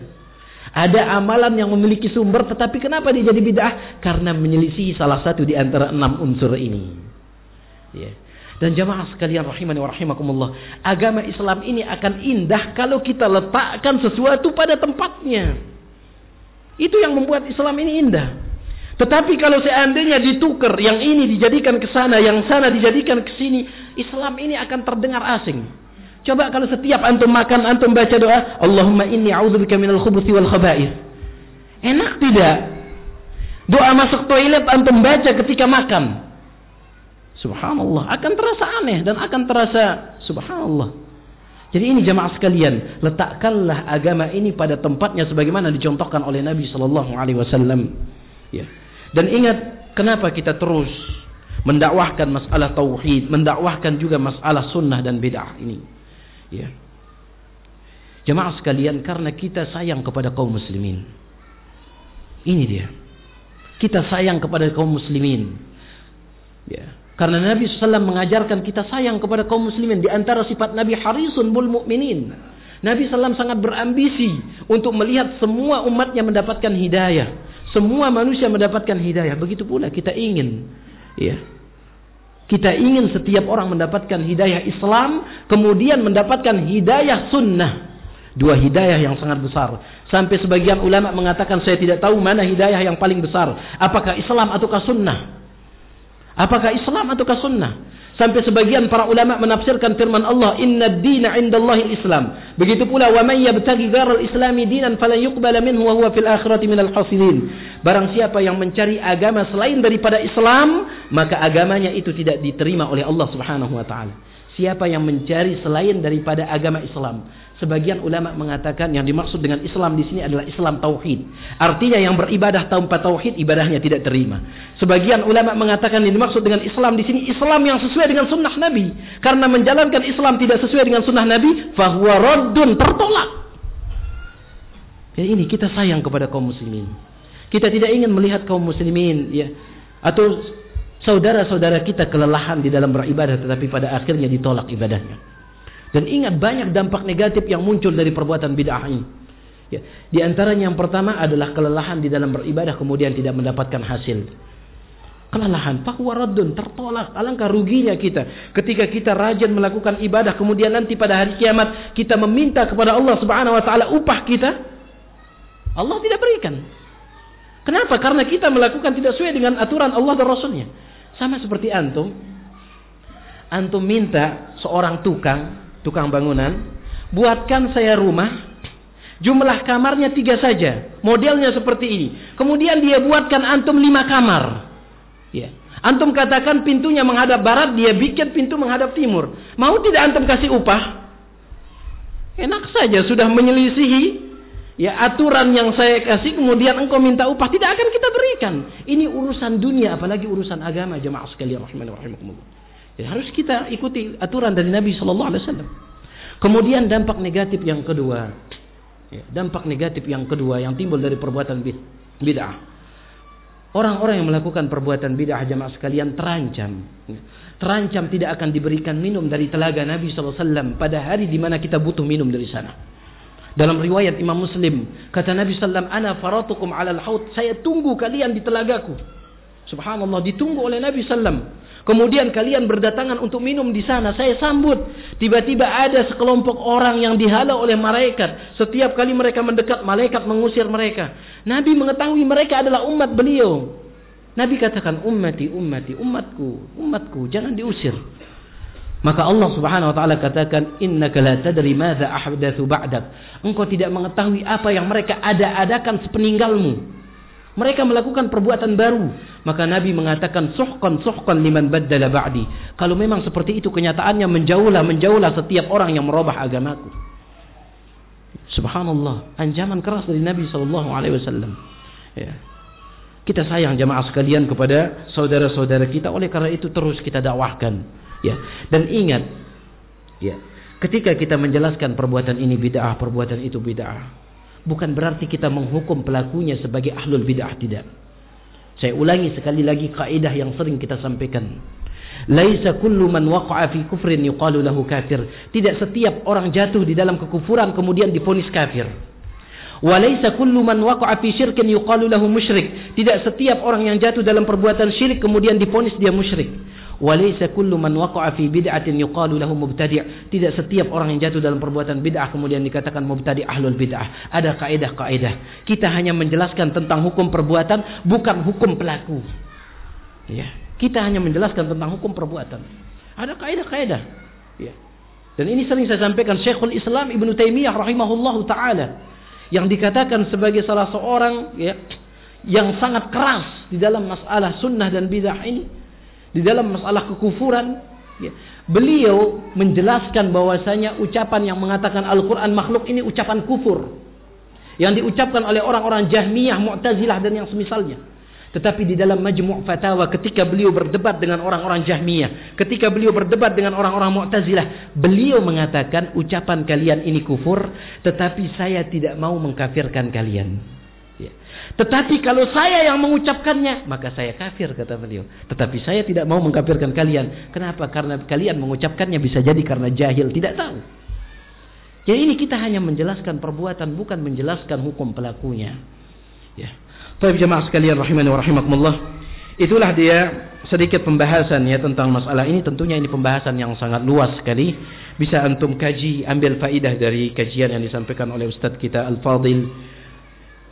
Ada amalan yang memiliki sumber tetapi kenapa dia jadi bid'ah? Karena menyelisih salah satu di antara enam unsur ini. Ya. Dan jamaah sekalian rahimani wa rahimakumullah. Agama Islam ini akan indah kalau kita letakkan sesuatu pada tempatnya. Itu yang membuat Islam ini indah. Tetapi kalau seandainya ditukar, yang ini dijadikan ke sana, yang sana dijadikan ke sini, Islam ini akan terdengar asing. Coba kalau setiap antum makan, antum baca doa, Allahumma inni a'udzubika minal khubuthi wal khaba'ith. Enak tidak? Doa masuk toilet antum baca ketika makan. Subhanallah. Akan terasa aneh dan akan terasa subhanallah. Jadi ini jamaah sekalian, letakkanlah agama ini pada tempatnya sebagaimana dicontohkan oleh Nabi Shallallahu Alaihi Wasallam. Ya. Dan ingat kenapa kita terus mendakwahkan masalah tauhid, mendakwahkan juga masalah sunnah dan bid'ah ini. Ya. Jemaah sekalian karena kita sayang kepada kaum muslimin. Ini dia. Kita sayang kepada kaum muslimin. Ya. Karena Nabi SAW mengajarkan kita sayang kepada kaum muslimin. Di antara sifat Nabi harisun bul mu'minin. Nabi SAW sangat berambisi untuk melihat semua umatnya mendapatkan hidayah. Semua manusia mendapatkan hidayah. Begitu pula kita ingin. Ya. Kita ingin setiap orang mendapatkan hidayah Islam. Kemudian mendapatkan hidayah sunnah. Dua hidayah yang sangat besar. Sampai sebagian ulama mengatakan saya tidak tahu mana hidayah yang paling besar. Apakah Islam ataukah sunnah. Apakah Islam ataukah sunnah? Sampai sebagian para ulama menafsirkan firman Allah, "Inna dina indallahi Islam." Begitu pula, "Wa man yabtaghi gharal islami dinan falan yuqbala minhu wa huwa fil akhirati minal khasirin." Barang siapa yang mencari agama selain daripada Islam, maka agamanya itu tidak diterima oleh Allah Subhanahu wa taala. Siapa yang mencari selain daripada agama Islam, Sebagian ulama mengatakan yang dimaksud dengan Islam di sini adalah Islam tauhid. Artinya yang beribadah tanpa tauhid ibadahnya tidak terima. Sebagian ulama mengatakan yang dimaksud dengan Islam di sini Islam yang sesuai dengan sunnah Nabi. Karena menjalankan Islam tidak sesuai dengan sunnah Nabi, fahuwa raddun tertolak. Ya ini kita sayang kepada kaum muslimin. Kita tidak ingin melihat kaum muslimin ya atau saudara-saudara kita kelelahan di dalam beribadah tetapi pada akhirnya ditolak ibadahnya. Dan ingat banyak dampak negatif yang muncul dari perbuatan bid'ah ini. Ya. Di antaranya yang pertama adalah kelelahan di dalam beribadah kemudian tidak mendapatkan hasil. Kelelahan, fakwaradun, tertolak. Alangkah ruginya kita. Ketika kita rajin melakukan ibadah kemudian nanti pada hari kiamat kita meminta kepada Allah Subhanahu wa taala upah kita. Allah tidak berikan. Kenapa? Karena kita melakukan tidak sesuai dengan aturan Allah dan Rasulnya. Sama seperti antum. Antum minta seorang tukang tukang bangunan, buatkan saya rumah Jumlah kamarnya tiga saja. Modelnya seperti ini. Kemudian dia buatkan antum lima kamar. Ya. Antum katakan pintunya menghadap barat, dia bikin pintu menghadap timur. Mau tidak antum kasih upah? Enak saja sudah menyelisihi ya aturan yang saya kasih kemudian engkau minta upah tidak akan kita berikan. Ini urusan dunia apalagi urusan agama jemaah sekalian rahimakumullah. Ya, harus kita ikuti aturan dari Nabi sallallahu alaihi wasallam. Kemudian dampak negatif yang kedua. Ya, dampak negatif yang kedua yang timbul dari perbuatan bid'ah. Orang-orang yang melakukan perbuatan bid'ah jamaah sekalian terancam. Ya, terancam tidak akan diberikan minum dari telaga Nabi SAW pada hari di mana kita butuh minum dari sana. Dalam riwayat Imam Muslim, kata Nabi SAW, Ana faratukum alal haut, saya tunggu kalian di telagaku. Subhanallah, ditunggu oleh Nabi SAW. Kemudian kalian berdatangan untuk minum di sana. Saya sambut. Tiba-tiba ada sekelompok orang yang dihalau oleh malaikat. Setiap kali mereka mendekat, malaikat mengusir mereka. Nabi mengetahui mereka adalah umat beliau. Nabi katakan ummati ummati umatku umatku jangan diusir. Maka Allah Subhanahu wa taala katakan innaka la tadri madza ahdatsu ba'dak. Engkau tidak mengetahui apa yang mereka ada-adakan sepeninggalmu. Mereka melakukan perbuatan baru. Maka Nabi mengatakan suhqan suhqan liman baddala ba'di. Kalau memang seperti itu kenyataannya menjauhlah menjauhlah setiap orang yang merubah agamaku. Subhanallah, ancaman keras dari Nabi wasallam. Ya. Kita sayang jamaah sekalian kepada saudara-saudara kita oleh karena itu terus kita dakwahkan ya dan ingat ya ketika kita menjelaskan perbuatan ini bid'ah perbuatan itu bid'ah bukan berarti kita menghukum pelakunya sebagai ahlul bid'ah tidak saya ulangi sekali lagi kaidah yang sering kita sampaikan Laisa kullu man waqa'a fi kufrin yuqalu lahu kafir. Tidak setiap orang jatuh di dalam kekufuran kemudian difonis kafir. Walaysa kullu man waqa'a fi syirkin yuqalu lahu musyrik. Tidak setiap orang yang jatuh dalam perbuatan syirik kemudian diponis dia musyrik. Walaysa kullu man waqa'a fi bid'atin yuqalu lahu mubtadi'. Tidak setiap orang yang jatuh dalam perbuatan bid'ah kemudian dikatakan mubtadi' ahlul bid'ah. Ada kaidah-kaidah. Kita hanya menjelaskan tentang hukum perbuatan bukan hukum pelaku. Ya. Kita hanya menjelaskan tentang hukum perbuatan. Ada kaidah-kaidah. Ya. Dan ini sering saya sampaikan Syekhul Islam Ibnu Taimiyah rahimahullahu taala yang dikatakan sebagai salah seorang ya, yang sangat keras di dalam masalah sunnah dan bidah ini, di dalam masalah kekufuran, ya, beliau menjelaskan bahwasanya ucapan yang mengatakan Al-Quran makhluk ini ucapan kufur yang diucapkan oleh orang-orang Jahmiyah, Mu'tazilah dan yang semisalnya. Tetapi di dalam majmu' fatawa ketika beliau berdebat dengan orang-orang Jahmiyah, ketika beliau berdebat dengan orang-orang Mu'tazilah, beliau mengatakan ucapan kalian ini kufur, tetapi saya tidak mau mengkafirkan kalian. Ya. Tetapi kalau saya yang mengucapkannya, maka saya kafir kata beliau. Tetapi saya tidak mau mengkafirkan kalian. Kenapa? Karena kalian mengucapkannya bisa jadi karena jahil, tidak tahu. Jadi ini kita hanya menjelaskan perbuatan, bukan menjelaskan hukum pelakunya. Ya. Baik jemaah sekalian rahimani wa rahimakumullah. Itulah dia sedikit pembahasan ya tentang masalah ini. Tentunya ini pembahasan yang sangat luas sekali. Bisa antum kaji, ambil faidah dari kajian yang disampaikan oleh Ustaz kita Al-Fadil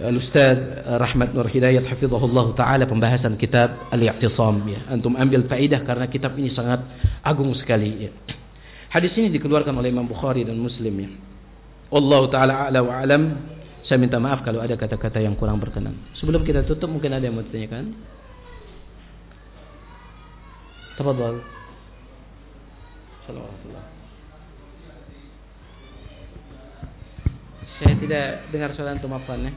Al-Ustaz Rahmat Nur Hidayat hafizahullah taala pembahasan kitab Al-I'tisam ya. Antum ambil faidah karena kitab ini sangat agung sekali ya. Hadis ini dikeluarkan oleh Imam Bukhari dan Muslim ya. Allah taala a'la wa alam. Saya minta maaf kalau ada kata-kata yang kurang berkenan. Sebelum kita tutup mungkin ada yang mau ditanyakan? Tafadhal. Assalamualaikum. Saya tidak dengar suara antum afwan ya.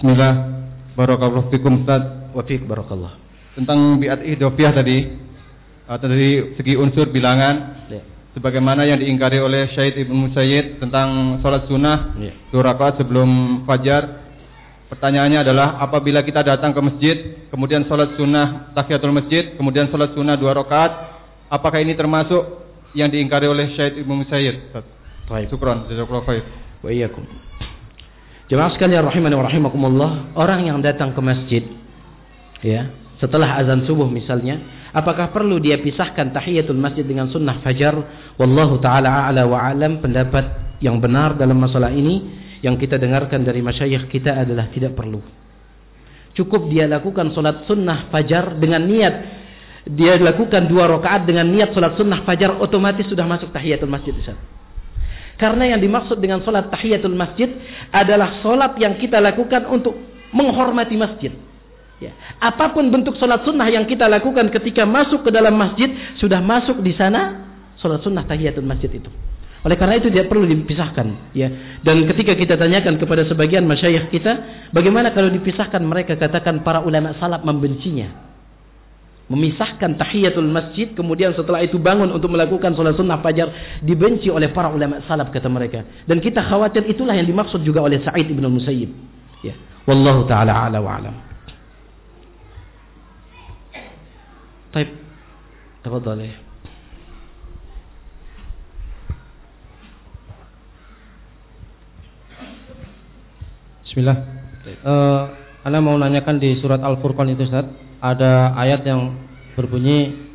Bismillah. Barakallahu fikum Ustaz. Wa fiik barakallah. Tentang biat idofiyah tadi. Atau dari segi unsur bilangan. Ya sebagaimana yang diingkari oleh Syahid Ibnu Musayyid tentang sholat sunnah Ya. dua rakaat sebelum fajar. Pertanyaannya adalah apabila kita datang ke masjid, kemudian sholat sunnah tahiyatul masjid, kemudian sholat sunnah dua rakaat, apakah ini termasuk yang diingkari oleh Syahid Ibnu Musayyid? Baik. Syukran, jazakallahu khair. Wa iyyakum. Jemaah sekalian rahimani wa rahimakumullah, orang yang datang ke masjid ya, setelah azan subuh misalnya, apakah perlu dia pisahkan tahiyatul masjid dengan sunnah fajar? Wallahu taala a'la wa alam pendapat yang benar dalam masalah ini yang kita dengarkan dari masyayikh kita adalah tidak perlu. Cukup dia lakukan solat sunnah fajar dengan niat dia lakukan dua rakaat dengan niat solat sunnah fajar otomatis sudah masuk tahiyatul masjid sana. Karena yang dimaksud dengan sholat tahiyatul masjid adalah sholat yang kita lakukan untuk menghormati masjid. Ya. Apa pun bentuk sholat sunnah yang kita lakukan ketika masuk ke dalam masjid, sudah masuk di sana sholat sunnah tahiyatul masjid itu. Oleh karena itu tidak perlu dipisahkan, ya. Dan ketika kita tanyakan kepada sebagian masyayikh kita, bagaimana kalau dipisahkan mereka katakan para ulama salaf membencinya memisahkan tahiyatul masjid kemudian setelah itu bangun untuk melakukan sholat sunnah fajar dibenci oleh para ulama salaf kata mereka dan kita khawatir itulah yang dimaksud juga oleh Sa'id ibn Musayyib ya wallahu taala ala wa alam طيب تفضل Bismillah. Uh, Anda mau nanyakan di surat Al-Furqan itu Ustaz ada ayat yang berbunyi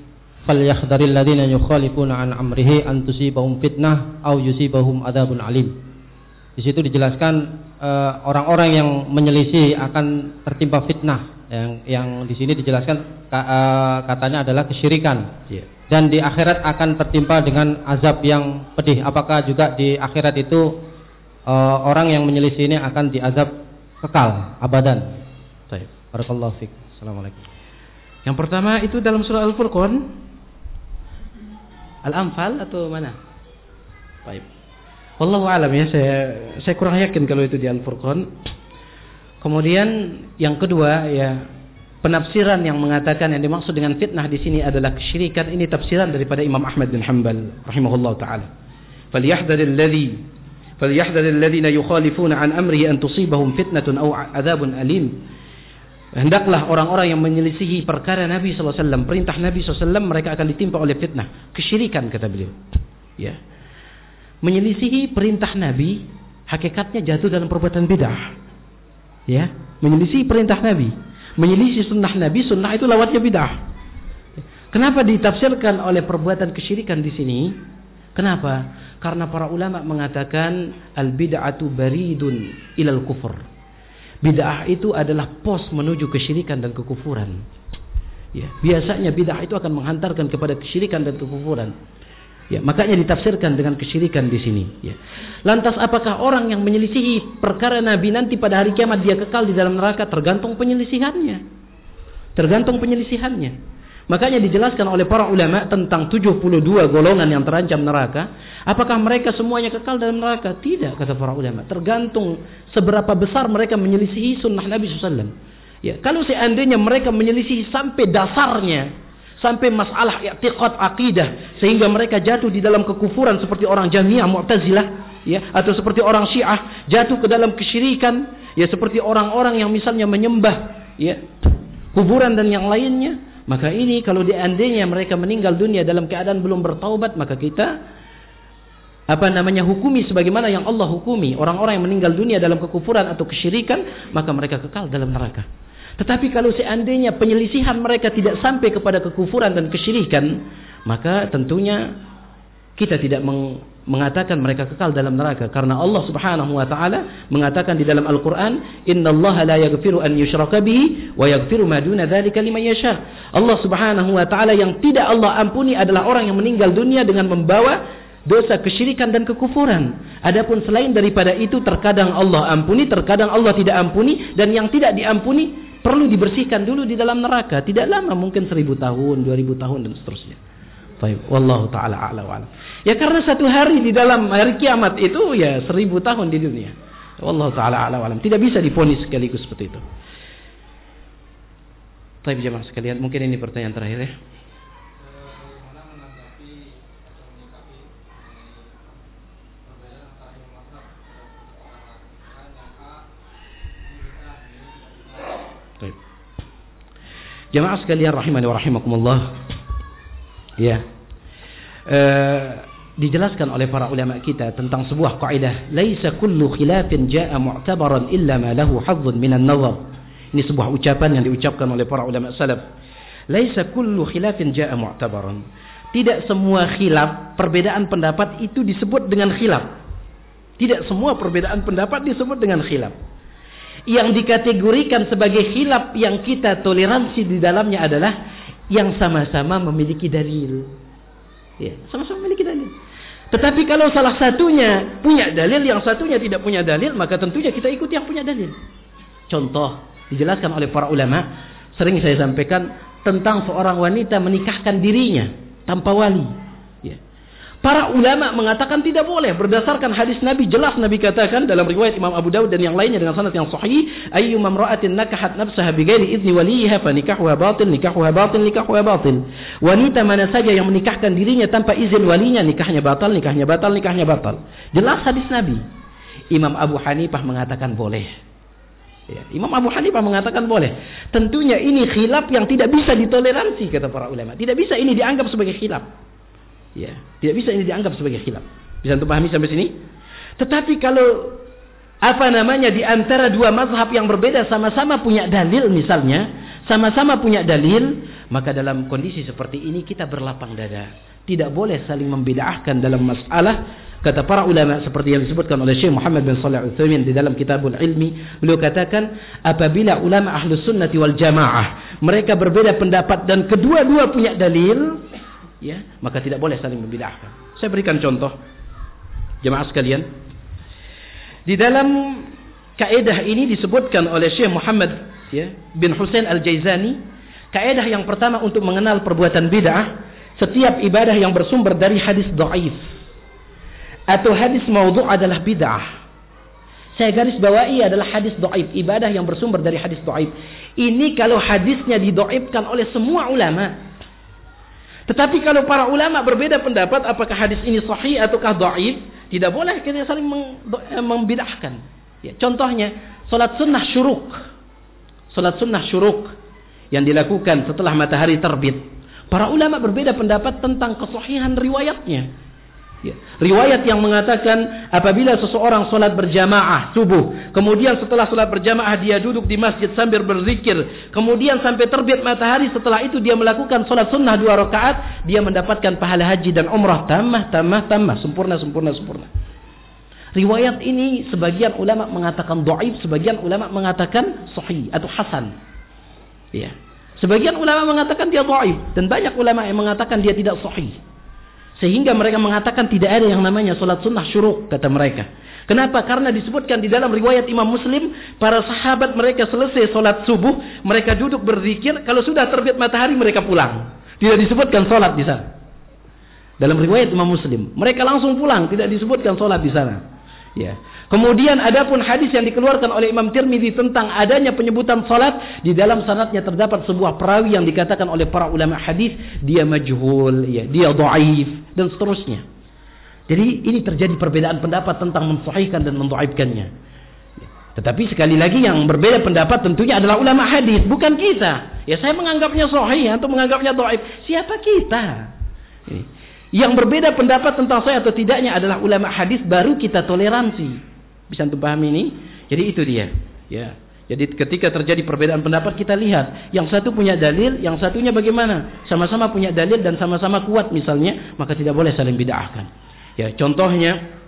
falyahdharil ladzina yukhalifuna an amrihi an tusibahum fitnah aw yusibahum adzabun alim. Di situ dijelaskan eh, orang-orang uh, yang menyelisih akan tertimpa fitnah. Yang yang di sini dijelaskan uh, katanya adalah kesyirikan. Yeah. Dan di akhirat akan tertimpa dengan azab yang pedih. Apakah juga di akhirat itu uh, orang yang menyelisih ini akan diazab kekal abadan? Baik. Barakallahu fiik. Assalamualaikum. Yang pertama itu dalam surah Al-Furqan. Al-Anfal atau mana? Baik. Wallahu alam ya, saya saya kurang yakin kalau itu di Al-Furqan. Kemudian yang kedua ya penafsiran yang mengatakan yang dimaksud dengan fitnah di sini adalah kesyirikan ini tafsiran daripada Imam Ahmad bin Hanbal rahimahullah taala. Falyahdharil ladzi falyahdharil ladzina yukhalifuna an amrihi an tusibahum fitnatun aw adzabun alim hendaklah orang-orang yang menyelisihi perkara Nabi SAW, perintah Nabi SAW, mereka akan ditimpa oleh fitnah. Kesyirikan, kata beliau. Ya. Menyelisihi perintah Nabi, hakikatnya jatuh dalam perbuatan bid'ah. Ya. Menyelisihi perintah Nabi. Menyelisihi sunnah Nabi, sunnah itu lawatnya bid'ah. Kenapa ditafsirkan oleh perbuatan kesyirikan di sini? Kenapa? Karena para ulama mengatakan al-bid'atu baridun ilal kufur Bid'ah itu adalah pos menuju kesyirikan dan kekufuran. Ya, biasanya bid'ah itu akan menghantarkan kepada kesyirikan dan kekufuran. Ya, makanya ditafsirkan dengan kesyirikan di sini. Ya. Lantas apakah orang yang menyelisihi perkara Nabi nanti pada hari kiamat dia kekal di dalam neraka? Tergantung penyelisihannya. Tergantung penyelisihannya. Makanya dijelaskan oleh para ulama tentang 72 golongan yang terancam neraka. Apakah mereka semuanya kekal dalam neraka? Tidak, kata para ulama. Tergantung seberapa besar mereka menyelisihi sunnah Nabi SAW. Ya, kalau seandainya mereka menyelisihi sampai dasarnya, sampai masalah i'tiqad akidah, sehingga mereka jatuh di dalam kekufuran seperti orang Jami'ah Mu'tazilah, ya, atau seperti orang Syiah jatuh ke dalam kesyirikan, ya seperti orang-orang yang misalnya menyembah ya kuburan dan yang lainnya, maka ini kalau diandainya mereka meninggal dunia dalam keadaan belum bertaubat, maka kita apa namanya hukumi sebagaimana yang Allah hukumi orang-orang yang meninggal dunia dalam kekufuran atau kesyirikan, maka mereka kekal dalam neraka. Tetapi kalau seandainya penyelisihan mereka tidak sampai kepada kekufuran dan kesyirikan, maka tentunya kita tidak meng mengatakan mereka kekal dalam neraka karena Allah Subhanahu wa taala mengatakan di dalam Al-Qur'an innallaha la yaghfiru an yushraka bihi wa yaghfiru ma duna dzalika liman yasha. Allah Subhanahu wa taala yang tidak Allah ampuni adalah orang yang meninggal dunia dengan membawa dosa kesyirikan dan kekufuran. Adapun selain daripada itu terkadang Allah ampuni, terkadang Allah tidak ampuni dan yang tidak diampuni perlu dibersihkan dulu di dalam neraka. Tidak lama mungkin seribu tahun, dua ribu tahun dan seterusnya. Baik, wallahu taala a'la wa Ya karena satu hari di dalam hari kiamat itu ya seribu tahun di dunia. Wallahu taala a'la wa Tidak bisa diponis sekaligus seperti itu. Baik jemaah sekalian, mungkin ini pertanyaan terakhir ya. Jemaah sekalian rahimani wa rahimakumullah. Ya. E, dijelaskan oleh para ulama kita tentang sebuah kaidah, laisa kullu khilafin jaa mu'tabaran illa ma lahu hazzun minan nazar. Ini sebuah ucapan yang diucapkan oleh para ulama salaf. Laisa kullu khilafin jaa mu'tabaran. Tidak semua khilaf, perbedaan pendapat itu disebut dengan khilaf. Tidak semua perbedaan pendapat disebut dengan khilaf. Yang dikategorikan sebagai khilaf yang kita toleransi di dalamnya adalah yang sama-sama memiliki dalil. Ya, sama-sama memiliki dalil. Tetapi kalau salah satunya punya dalil, yang satunya tidak punya dalil, maka tentunya kita ikut yang punya dalil. Contoh, dijelaskan oleh para ulama, sering saya sampaikan tentang seorang wanita menikahkan dirinya tanpa wali. Para ulama mengatakan tidak boleh berdasarkan hadis Nabi. Jelas Nabi katakan dalam riwayat Imam Abu Dawud dan yang lainnya dengan sanad yang sahih ayyu mamra'atin nakahat nafsaha bighairi idzni waliha fa nikahuha batil nikahuha batil nikahuha batil. Wanita mana saja yang menikahkan dirinya tanpa izin walinya nikahnya batal nikahnya batal nikahnya batal. Jelas hadis Nabi. Imam Abu Hanifah mengatakan boleh. Ya, Imam Abu Hanifah mengatakan boleh. Tentunya ini khilaf yang tidak bisa ditoleransi kata para ulama. Tidak bisa ini dianggap sebagai khilaf Ya, tidak bisa ini dianggap sebagai khilaf. Bisa untuk pahami sampai sini? Tetapi kalau apa namanya di antara dua mazhab yang berbeda sama-sama punya dalil misalnya, sama-sama punya dalil, maka dalam kondisi seperti ini kita berlapang dada. Tidak boleh saling membedakan dalam masalah kata para ulama seperti yang disebutkan oleh Syekh Muhammad bin Shalih Al-Utsaimin di dalam Kitabul Ilmi beliau katakan apabila ulama ahlus sunnati wal jamaah mereka berbeda pendapat dan kedua-dua punya dalil ya maka tidak boleh saling membidahkan. Saya berikan contoh jemaah sekalian. Di dalam kaidah ini disebutkan oleh Syekh Muhammad ya, bin Husain Al-Jaizani, kaidah yang pertama untuk mengenal perbuatan bid'ah, setiap ibadah yang bersumber dari hadis dhaif atau hadis maudhu adalah bid'ah. Saya garis bawahi adalah hadis doaib. Ibadah yang bersumber dari hadis doaib. Ini kalau hadisnya didoaibkan oleh semua ulama. Tetapi kalau para ulama berbeda pendapat apakah hadis ini sahih ataukah dhaif, tidak boleh kita saling eh, membidahkan. Ya, contohnya salat sunnah syuruk. Salat sunnah syuruk yang dilakukan setelah matahari terbit. Para ulama berbeda pendapat tentang kesahihan riwayatnya. Ya. Riwayat yang mengatakan apabila seseorang sholat berjamaah subuh, kemudian setelah sholat berjamaah dia duduk di masjid sambil berzikir, kemudian sampai terbit matahari, setelah itu dia melakukan sholat sunnah dua rakaat, dia mendapatkan pahala haji dan umrah tamah, tamah, tamah, sempurna, sempurna, sempurna. Riwayat ini sebagian ulama mengatakan doaib, sebagian ulama mengatakan sahih atau hasan. Ya. Sebagian ulama mengatakan dia doaib dan banyak ulama yang mengatakan dia tidak sahih. Sehingga mereka mengatakan tidak ada yang namanya solat sunnah syuruk, kata mereka. Kenapa? Karena disebutkan di dalam riwayat Imam Muslim, para sahabat mereka selesai solat subuh, mereka duduk berzikir, kalau sudah terbit matahari mereka pulang. Tidak disebutkan solat di sana. Dalam riwayat Imam Muslim, mereka langsung pulang, tidak disebutkan solat di sana. Ya. Kemudian adapun hadis yang dikeluarkan oleh Imam Tirmidzi tentang adanya penyebutan salat di dalam sanadnya terdapat sebuah perawi yang dikatakan oleh para ulama hadis dia majhul, ya, dia dhaif dan seterusnya. Jadi ini terjadi perbedaan pendapat tentang mensahihkan dan mendhaifkannya. Tetapi sekali lagi yang berbeda pendapat tentunya adalah ulama hadis, bukan kita. Ya saya menganggapnya sahih atau menganggapnya dhaif. Siapa kita? Yang berbeda pendapat tentang saya atau tidaknya adalah ulama hadis baru kita toleransi. Bisa untuk paham ini? Jadi itu dia. Ya. Jadi ketika terjadi perbedaan pendapat kita lihat yang satu punya dalil, yang satunya bagaimana? Sama-sama punya dalil dan sama-sama kuat misalnya, maka tidak boleh saling bid'ahkan. Ya, contohnya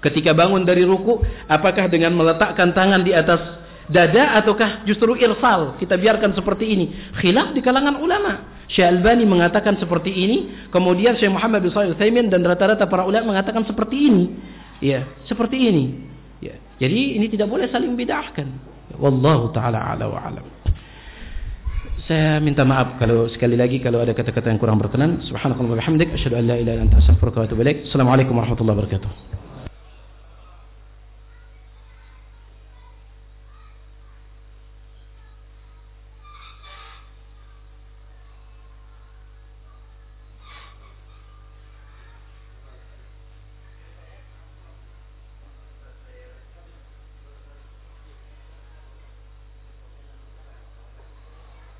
ketika bangun dari ruku, apakah dengan meletakkan tangan di atas dada ataukah justru irsal? Kita biarkan seperti ini. Khilaf di kalangan ulama. Syekh Albani mengatakan seperti ini, kemudian Syekh Muhammad bin Shalih dan rata-rata para ulama mengatakan seperti ini. Ya, seperti ini. Jadi ini tidak boleh saling bid'ahkan. Wallahu taala ala wa alam. Saya minta maaf kalau sekali lagi kalau ada kata-kata yang kurang berkenan. Subhanakallah wa bihamdik asyhadu an la ilaha illa anta astaghfiruka wa atubu ilaik. Assalamualaikum warahmatullahi wabarakatuh.